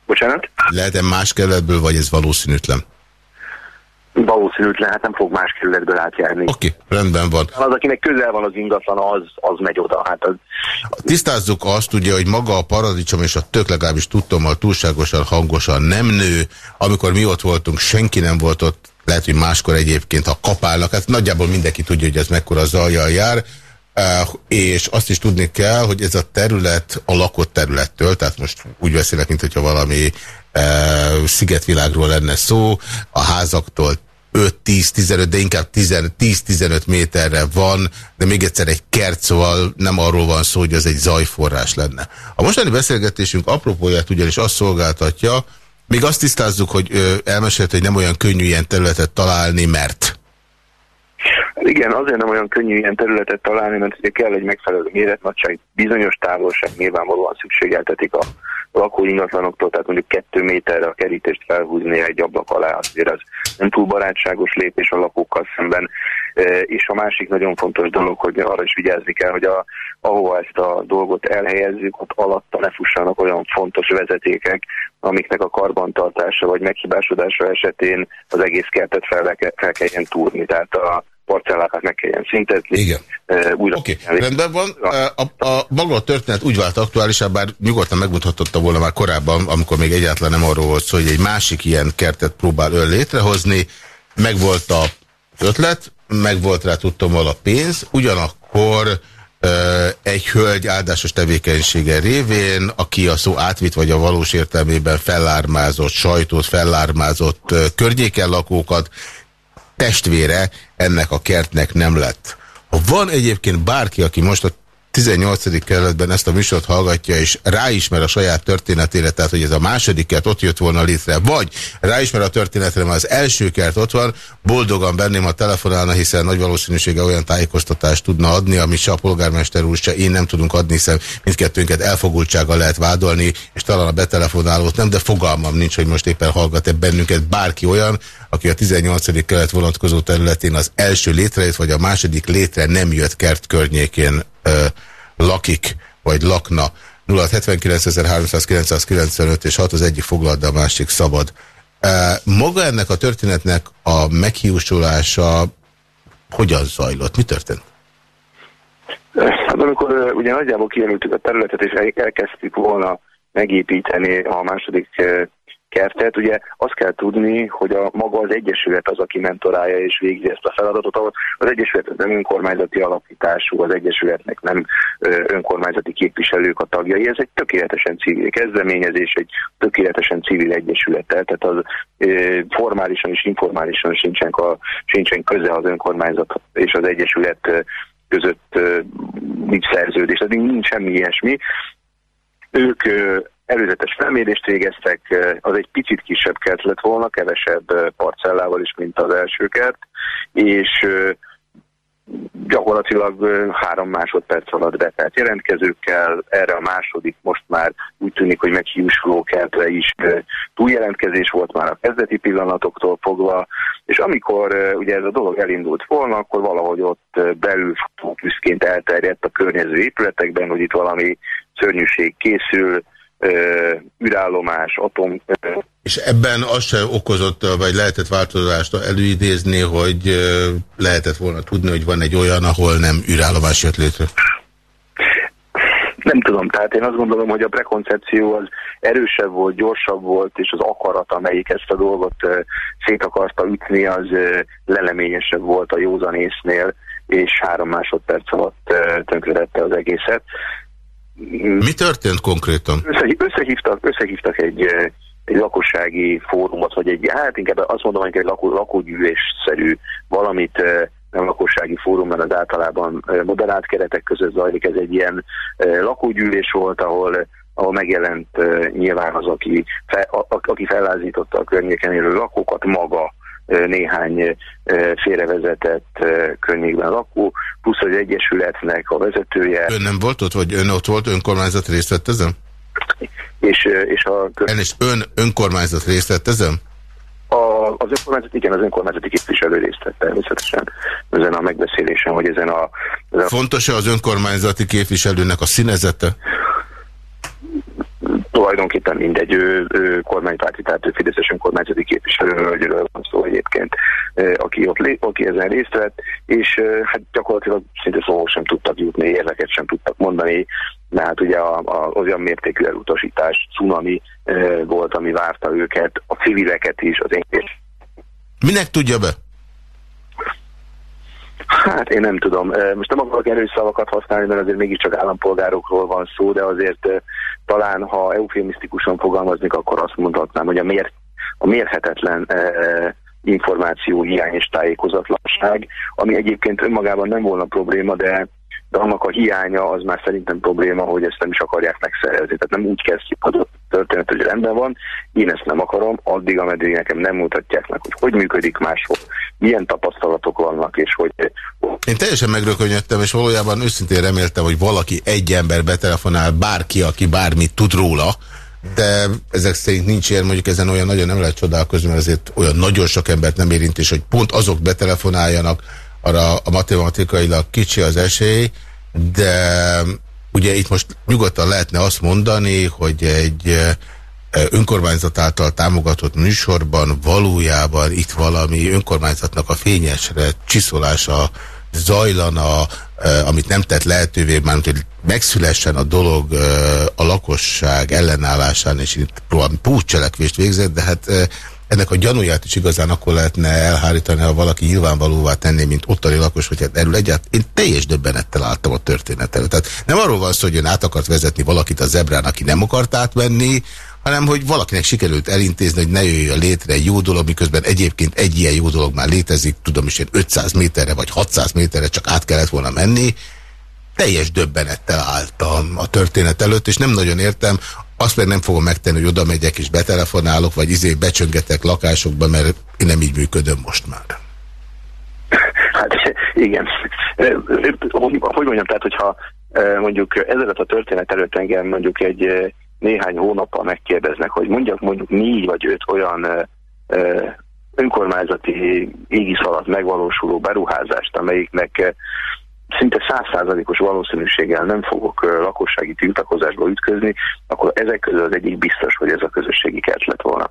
Bocsánat? Lehet-e más kerületből, vagy ez valószínűtlen? Valószínűtlen, hát nem fog más kerületből átjárni. Oké, okay, rendben van. Az, akinek közel van az ingatlan, az, az megy oda. Hát az... Tisztázzuk azt, ugye, hogy maga a paradicsom és a tök legalábbis tudtommal túlságosan hangosan nem nő. Amikor mi ott voltunk, senki nem volt ott, lehet, hogy máskor egyébként, ha kapálnak, hát nagyjából mindenki tudja, hogy ez mekkora zajjal jár. Uh, és azt is tudni kell, hogy ez a terület a lakott területtől, tehát most úgy beszélek, mint hogyha valami uh, szigetvilágról lenne szó, a házaktól 5-10-15, de inkább 10-15 méterre van, de még egyszer egy kert, szóval nem arról van szó, hogy ez egy zajforrás lenne. A mostani beszélgetésünk apropóját ugyanis azt szolgáltatja, még azt tisztázzuk, hogy elmesélt, hogy nem olyan könnyű ilyen területet találni, mert... Igen, azért nem olyan könnyű ilyen területet találni, mert ugye kell egy megfelelő méretnagyság, bizonyos távolság nyilvánvalóan szükségeltetik a lakóingatlanoktól, tehát mondjuk kettő méterre a kerítést felhúzni egy ablak alá, azért az nem túl barátságos lépés a lakókkal szemben. E, és a másik nagyon fontos dolog, hogy arra is vigyázni kell, hogy a, ahova ezt a dolgot elhelyezzük, ott alatta ne fussanak olyan fontos vezetékek, amiknek a karbantartása vagy meghibásodása esetén az egész kertet fel, fel kelljen túrni. Tehát a parcellákat meg kelljen szintetni. Igen. újra Oké, okay. rendben van. A, a, maga a történet úgy vált aktuálisabb, bár nyugodtan megmutathatta volna már korábban, amikor még egyáltalán nem arról volt szó, hogy egy másik ilyen kertet próbál ön létrehozni. Megvolt a ötlet, megvolt rá tudtam a pénz, ugyanakkor egy hölgy áldásos tevékenysége révén, aki a szó átvitt vagy a valós értelmében fellármázott sajtót, fellármázott környéken lakókat, testvére ennek a kertnek nem lett. Ha van egyébként bárki, aki most a 18. kerületben ezt a műsort hallgatja, és ráismer a saját történetére, tehát hogy ez a második kert ott jött volna létre, vagy ráismer a történetre, mert az első kert ott van, boldogan benném a telefonálna, hiszen nagy valószínűsége olyan tájékoztatást tudna adni, amit se a polgármester úr, se én nem tudunk adni, hiszen mindkettőnket elfogultsággal lehet vádolni, és talán a betelefonálót nem, de fogalmam nincs, hogy most éppen hallgat-e bennünket bárki olyan, aki a 18. kelet vonatkozó területén az első létrejött, vagy a második létre nem jött kert környékén ö, lakik, vagy lakna. 079.395 és 6 az egyik foglalt, de a másik szabad. Maga ennek a történetnek a meghiúsulása hogyan zajlott? Mi történt? Hát amikor ugye nagyjából kijelöltük a területet, és elkezdtük volna megépíteni a második kertet. Ugye azt kell tudni, hogy a maga az Egyesület az, aki mentorálja és végzi ezt a feladatot, ahol az Egyesület nem önkormányzati alapítású, az Egyesületnek nem önkormányzati képviselők a tagjai. Ez egy tökéletesen civil kezdeményezés, egy tökéletesen civil egyesület. Tehát az formálisan és informálisan sincsen, a, sincsen köze az önkormányzat és az Egyesület között nincs szerződés, tehát nincs semmi ilyesmi. Ők előzetes felmérést végeztek, az egy picit kisebb kert lett volna, kevesebb parcellával is, mint az első kert, és gyakorlatilag három másodperc alatt betelt jelentkezőkkel, erre a második most már úgy tűnik, hogy meghiúsuló kertre is túljelentkezés volt már a kezdeti pillanatoktól fogva, és amikor ugye ez a dolog elindult volna, akkor valahogy ott belül tűzként elterjedt a környező épületekben, hogy itt valami szörnyűség készül, ürállomás, atom... És ebben az se okozott, vagy lehetett változást előidézni, hogy lehetett volna tudni, hogy van egy olyan, ahol nem ürállomás jött létre? Nem tudom, tehát én azt gondolom, hogy a prekoncepció az erősebb volt, gyorsabb volt, és az akarat, amelyik ezt a dolgot szét akarta ütni, az leleményesebb volt a józanésznél, és három másodperc alatt tönkredette az egészet. Mi történt konkrétan? Összehívtak, összehívtak egy, egy lakossági fórumot, vagy egy, hát inkább azt mondom, hogy egy lakó, lakógyűlésszerű valamit, nem lakossági fórum, mert az általában moderált keretek között zajlik. Ez egy ilyen lakógyűlés volt, ahol ahol megjelent nyilván az, aki, fe, a, aki fellázította a környéken élő lakókat, maga néhány félrevezetett környékben lakó, plusz az Egyesületnek a vezetője. Ön nem volt ott, vagy ön ott volt, önkormányzat részt vett ezen? És, és a... Ön és ön önkormányzat részt vett ezen? A, az önkormányzat, igen, az önkormányzati képviselő részt vett természetesen ezen a megbeszélésen, hogy ezen a... Ezen a... Fontos-e az önkormányzati képviselőnek a színezete? Tulajdonképpen mindegy, ő, ő kormánypárti, tehát ő Fideszes önkormányzati képviselőről van szó egyébként, aki, ott, aki ezen részt vett, és hát gyakorlatilag szinte szóval sem tudtak jutni, érveket sem tudtak mondani, mert hát ugye a, a, olyan mértékű elutasítás, cunami volt, ami várta őket, a civileket is, az én Minek tudja be? Hát én nem tudom. Most nem akarok erős szavakat használni, mert azért mégiscsak állampolgárokról van szó, de azért talán, ha eufémisztikusan fogalmaznék, akkor azt mondhatnám, hogy a, mér, a mérhetetlen információ hiány és tájékozatlanság, ami egyébként önmagában nem volna probléma, de de annak a hiánya az már szerintem probléma, hogy ezt nem is akarják megszerezni. Tehát nem úgy kezdjük a történet, hogy rendben van, én ezt nem akarom, addig, ameddig nekem nem mutatják meg, hogy hogy működik máshol, milyen tapasztalatok vannak, és hogy... Én teljesen megrökönyödtem, és valójában őszintén reméltem, hogy valaki egy ember betelefonál, bárki, aki bármit tud róla, de ezek szerint nincs ilyen, mondjuk ezen olyan nagyon nem lehet csodálkozni, mert azért olyan nagyon sok embert nem érint, és hogy pont azok betelefonáljanak, arra a matematikailag kicsi az esély, de ugye itt most nyugodtan lehetne azt mondani, hogy egy önkormányzat által támogatott műsorban valójában itt valami önkormányzatnak a fényesre csiszolása zajlana, amit nem tett lehetővé, már hogy megszülessen a dolog a lakosság ellenállásán, és itt próbálom púcselekvést végzett, de hát ennek a gyanúját is igazán akkor lehetne elhárítani, ha valaki nyilvánvalóvá tenné, mint ottani lakos, hogy hát erről egyáltalán én teljes döbbenettel álltam a történetet. Tehát nem arról van szó, hogy ön át akart vezetni valakit a zebrán, aki nem akart átvenni, hanem hogy valakinek sikerült elintézni, hogy ne jöjjön létre egy jó dolog, miközben egyébként egy ilyen jó dolog már létezik, tudom is, én 500 méterre vagy 600 méterre csak át kellett volna menni. Teljes döbbenettel álltam a történet előtt, és nem nagyon értem, azt meg nem fogom megtenni, hogy oda megyek és betelefonálok, vagy izé becsöngetek lakásokba, mert én nem így működöm most már. Hát igen. Hogy mondjam, tehát hogyha mondjuk ezelőtt a történet előtt engem mondjuk egy néhány hónappal megkérdeznek, hogy mondjak mondjuk négy vagy öt olyan önkormányzati égisz alatt megvalósuló beruházást, amelyiknek szinte százszázalékos valószínűséggel nem fogok lakossági tiltakozásba ütközni, akkor ezek közül az egyik biztos, hogy ez a közösségi kert lett volna.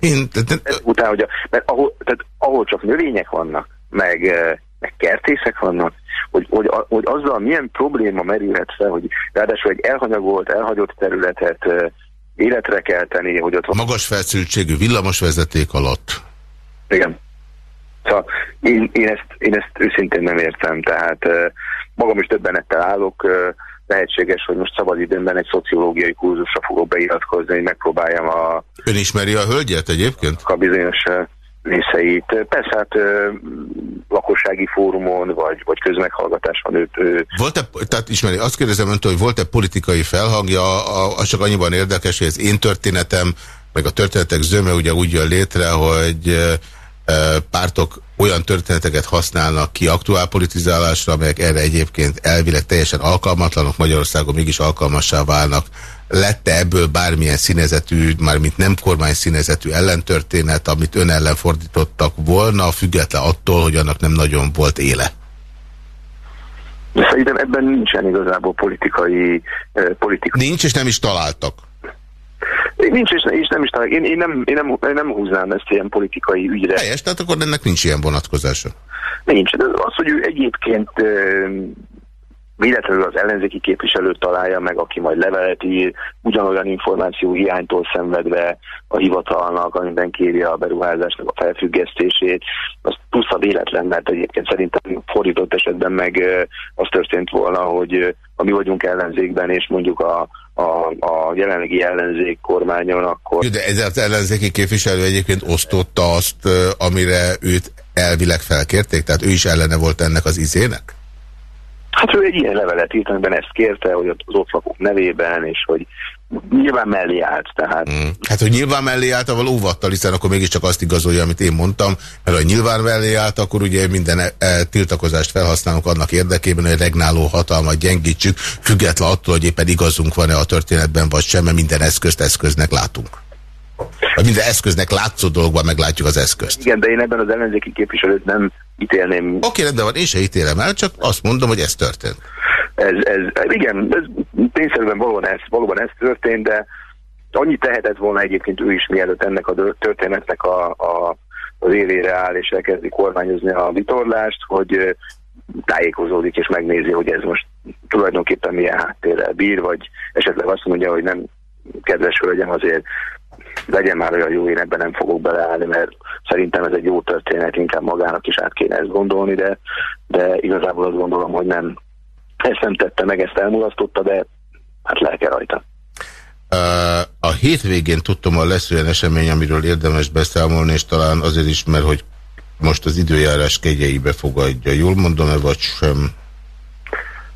Én, de, de... Utána, hogy a, mert ahol, tehát, ahol csak növények vannak, meg, meg kertészek vannak, hogy, hogy, hogy azzal milyen probléma merülhet fel, hogy ráadásul egy elhanyagolt, elhagyott területet életre kell tenni, hogy ott... Magas felszültségű villamosvezeték alatt. Igen. Szóval én, én, ezt, én ezt őszintén nem értem, tehát magam is többenettel állok, lehetséges, hogy most szabadidőmben egy szociológiai kurzusra fogok beiratkozni, hogy megpróbáljam a... Ön ismeri a hölgyet egyébként? A bizonyos részeit. Persze hát lakossági fórumon, vagy, vagy közmeghallgatáson őt... Ő... Volt-e, tehát ismeri, azt kérdezem öntől, hogy volt-e politikai felhangja, az csak annyiban érdekes, hogy az én történetem, meg a történetek zöme ugye úgy jön létre, hogy pártok olyan történeteket használnak ki aktuál politizálásra, amelyek erre egyébként elvileg teljesen alkalmatlanok, Magyarországon mégis alkalmassá válnak. Lette ebből bármilyen színezetű, mármint nem kormány színezetű ellentörténet, amit ön ellen fordítottak volna, független attól, hogy annak nem nagyon volt éle? Szerintem ebben nincsen igazából politikai... Eh, politikai... Nincs, és nem is találtak. Nincs, és, és nem is talán. Én, én, nem, én, nem, én nem húznám ezt ilyen politikai ügyre. Helyes, tehát akkor ennek nincs ilyen vonatkozása. Nincs. De az, hogy ő egyébként véletlenül az ellenzéki képviselőt találja meg, aki majd levelet ír, ugyanolyan információ hiánytól szenvedve a hivatalnak, amiben kéri a beruházásnak a felfüggesztését. Az puszta véletlen, mert egyébként szerintem fordított esetben meg az történt volna, hogy ha mi vagyunk ellenzékben, és mondjuk a a, a jelenlegi ellenzék kormányon, akkor... De ez az ellenzéki képviselő egyébként osztotta azt, amire őt elvileg felkérték? Tehát ő is ellene volt ennek az izének? Hát ő egy ilyen levelet írt, amiben ezt kérte, hogy az ott lakók nevében, és hogy nyilván mellé állt, tehát... Hmm. Hát, hogy nyilván mellé állt, avval óvattal, hiszen akkor mégiscsak azt igazolja, amit én mondtam, mert ha nyilván mellé állt, akkor ugye minden e, e, tiltakozást felhasználunk annak érdekében, hogy regnáló hatalmat gyengítsük, független attól, hogy éppen igazunk van-e a történetben, vagy sem, mert minden eszközt eszköznek látunk. Vagy minden eszköznek látszó dologban meglátjuk az eszközt. Igen, de én ebben az ellenzéki képviselőt nem ítélném. Oké, de van, én se ítélem el, csak azt mondom, hogy ez történt. Ez, ez, igen, ez tényszerűen valóban ez, valóban ez történt, de annyit tehetett volna egyébként ő is, mielőtt ennek a történetnek a, a, az élére áll, és elkezdi kormányozni a vitorlást, hogy tájékozódik és megnézi, hogy ez most tulajdonképpen milyen háttérrel bír, vagy esetleg azt mondja, hogy nem kedves hölgyem, azért legyen már olyan jó, én ebben nem fogok beleállni, mert szerintem ez egy jó történet, inkább magának is át kéne ezt gondolni, de, de igazából azt gondolom, hogy nem, ezt nem tette meg, ezt elmulasztotta, de hát lelke rajta. A hétvégén tudtam, hogy lesz olyan esemény, amiről érdemes beszámolni, és talán azért is, mert hogy most az időjárás kegyeibe fogadja. Jól mondom-e, vagy sem?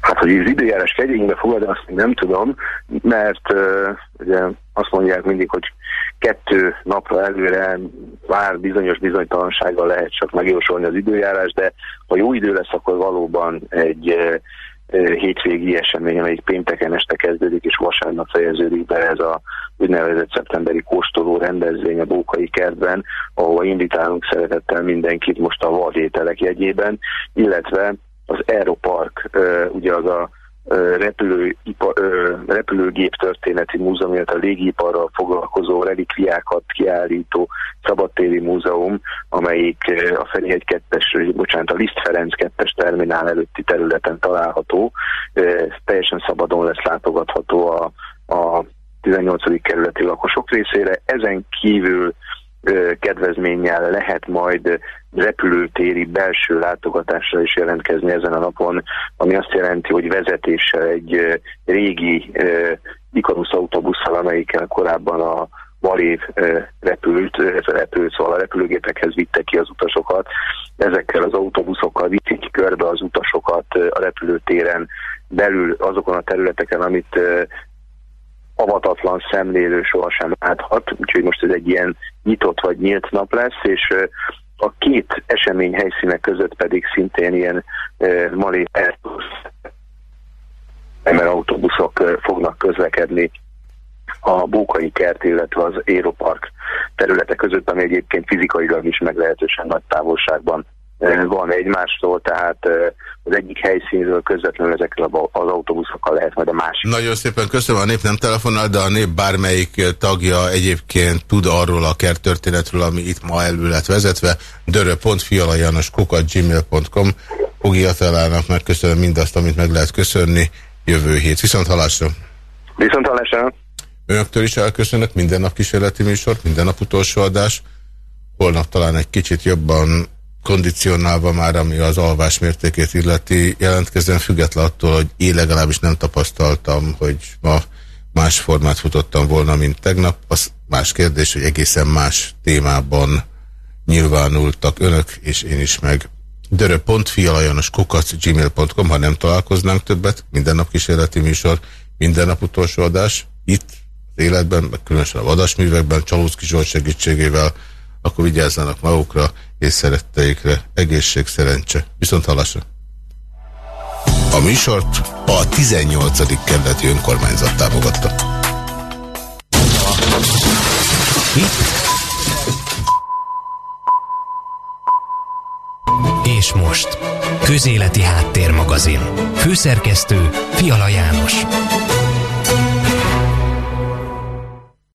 Hát, hogy az időjárás kegyeibe fogadja, azt még nem tudom, mert uh, ugye azt mondják mindig, hogy kettő napra előre már bizonyos bizonytalansággal lehet csak megjósolni az időjárás, de ha jó idő lesz, akkor valóban egy hétvégi esemény, amelyik pénteken este kezdődik, és vasárnap fejeződik be ez a úgynevezett szeptemberi kóstoló rendezvény a Bókai kertben, ahova invitálunk szeretettel mindenkit most a vadételek jegyében, illetve az Aeropark, ugye az a repülőipa, repülőgép történeti múzeum, illetve a légiparral foglalkozó relikviákat kiállító szabadtéri múzeum, amelyik a Ferihegy 2-es, bocsánat, a Liszt Ferenc 2-es terminál előtti területen található. Teljesen szabadon lesz látogatható a, a 18. kerületi lakosok részére. Ezen kívül kedvezménnyel lehet majd repülőtéri belső látogatásra is jelentkezni ezen a napon, ami azt jelenti, hogy vezetéssel egy régi Ikarus autóbusszal, amelyikkel korábban a Malév repült, repült, szóval a repülőgépekhez vitte ki az utasokat. Ezekkel az autóbuszokkal viszik körbe az utasokat a repülőtéren belül azokon a területeken, amit avatatlan szemlélő sohasem láthat, úgyhogy most ez egy ilyen nyitott vagy nyílt nap lesz, és a két esemény helyszínek között pedig szintén ilyen malé mert autóbuszok fognak közlekedni a Bókai kert, illetve az Aeropark területe között, ami egyébként fizikailag is meglehetősen nagy távolságban van egymástól, tehát az egyik helyszínről közvetlenül ezekkel az autóbuszokkal lehet majd a másik. Nagyon szépen köszönöm, a nép nem telefonál, de a nép bármelyik tagja egyébként tud arról a kerttörténetről, ami itt ma elő lett vezetve. dörö.fialajanoskukat.gmail.com Fogi Attelának megköszönöm mindazt, amit meg lehet köszönni jövő hét. Viszont halásra! Viszont halásra! Önöktől is elköszönök, minden nap kísérleti műsor, minden nap utolsó adás. Holnap talán egy kicsit jobban kondicionálva már, ami az alvás mértékét illeti, jelentkezem független attól, hogy én legalábbis nem tapasztaltam, hogy ma más formát futottam volna, mint tegnap. Az más kérdés, hogy egészen más témában nyilvánultak önök, és én is meg. dörö.fialajanos kukac gmail.com, ha nem találkoznánk többet, minden nap kísérleti műsor, minden nap utolsó adás, itt az életben, meg különösen a vadasművekben, Csalócki Zsolt segítségével, akkor vigyázzanak magukra és szeretteikre. Egészség, szerencse. Viszont halasra. A műsort a 18. kerületi önkormányzat támogatta. És most. Közéleti Háttérmagazin. Főszerkesztő Fiala János.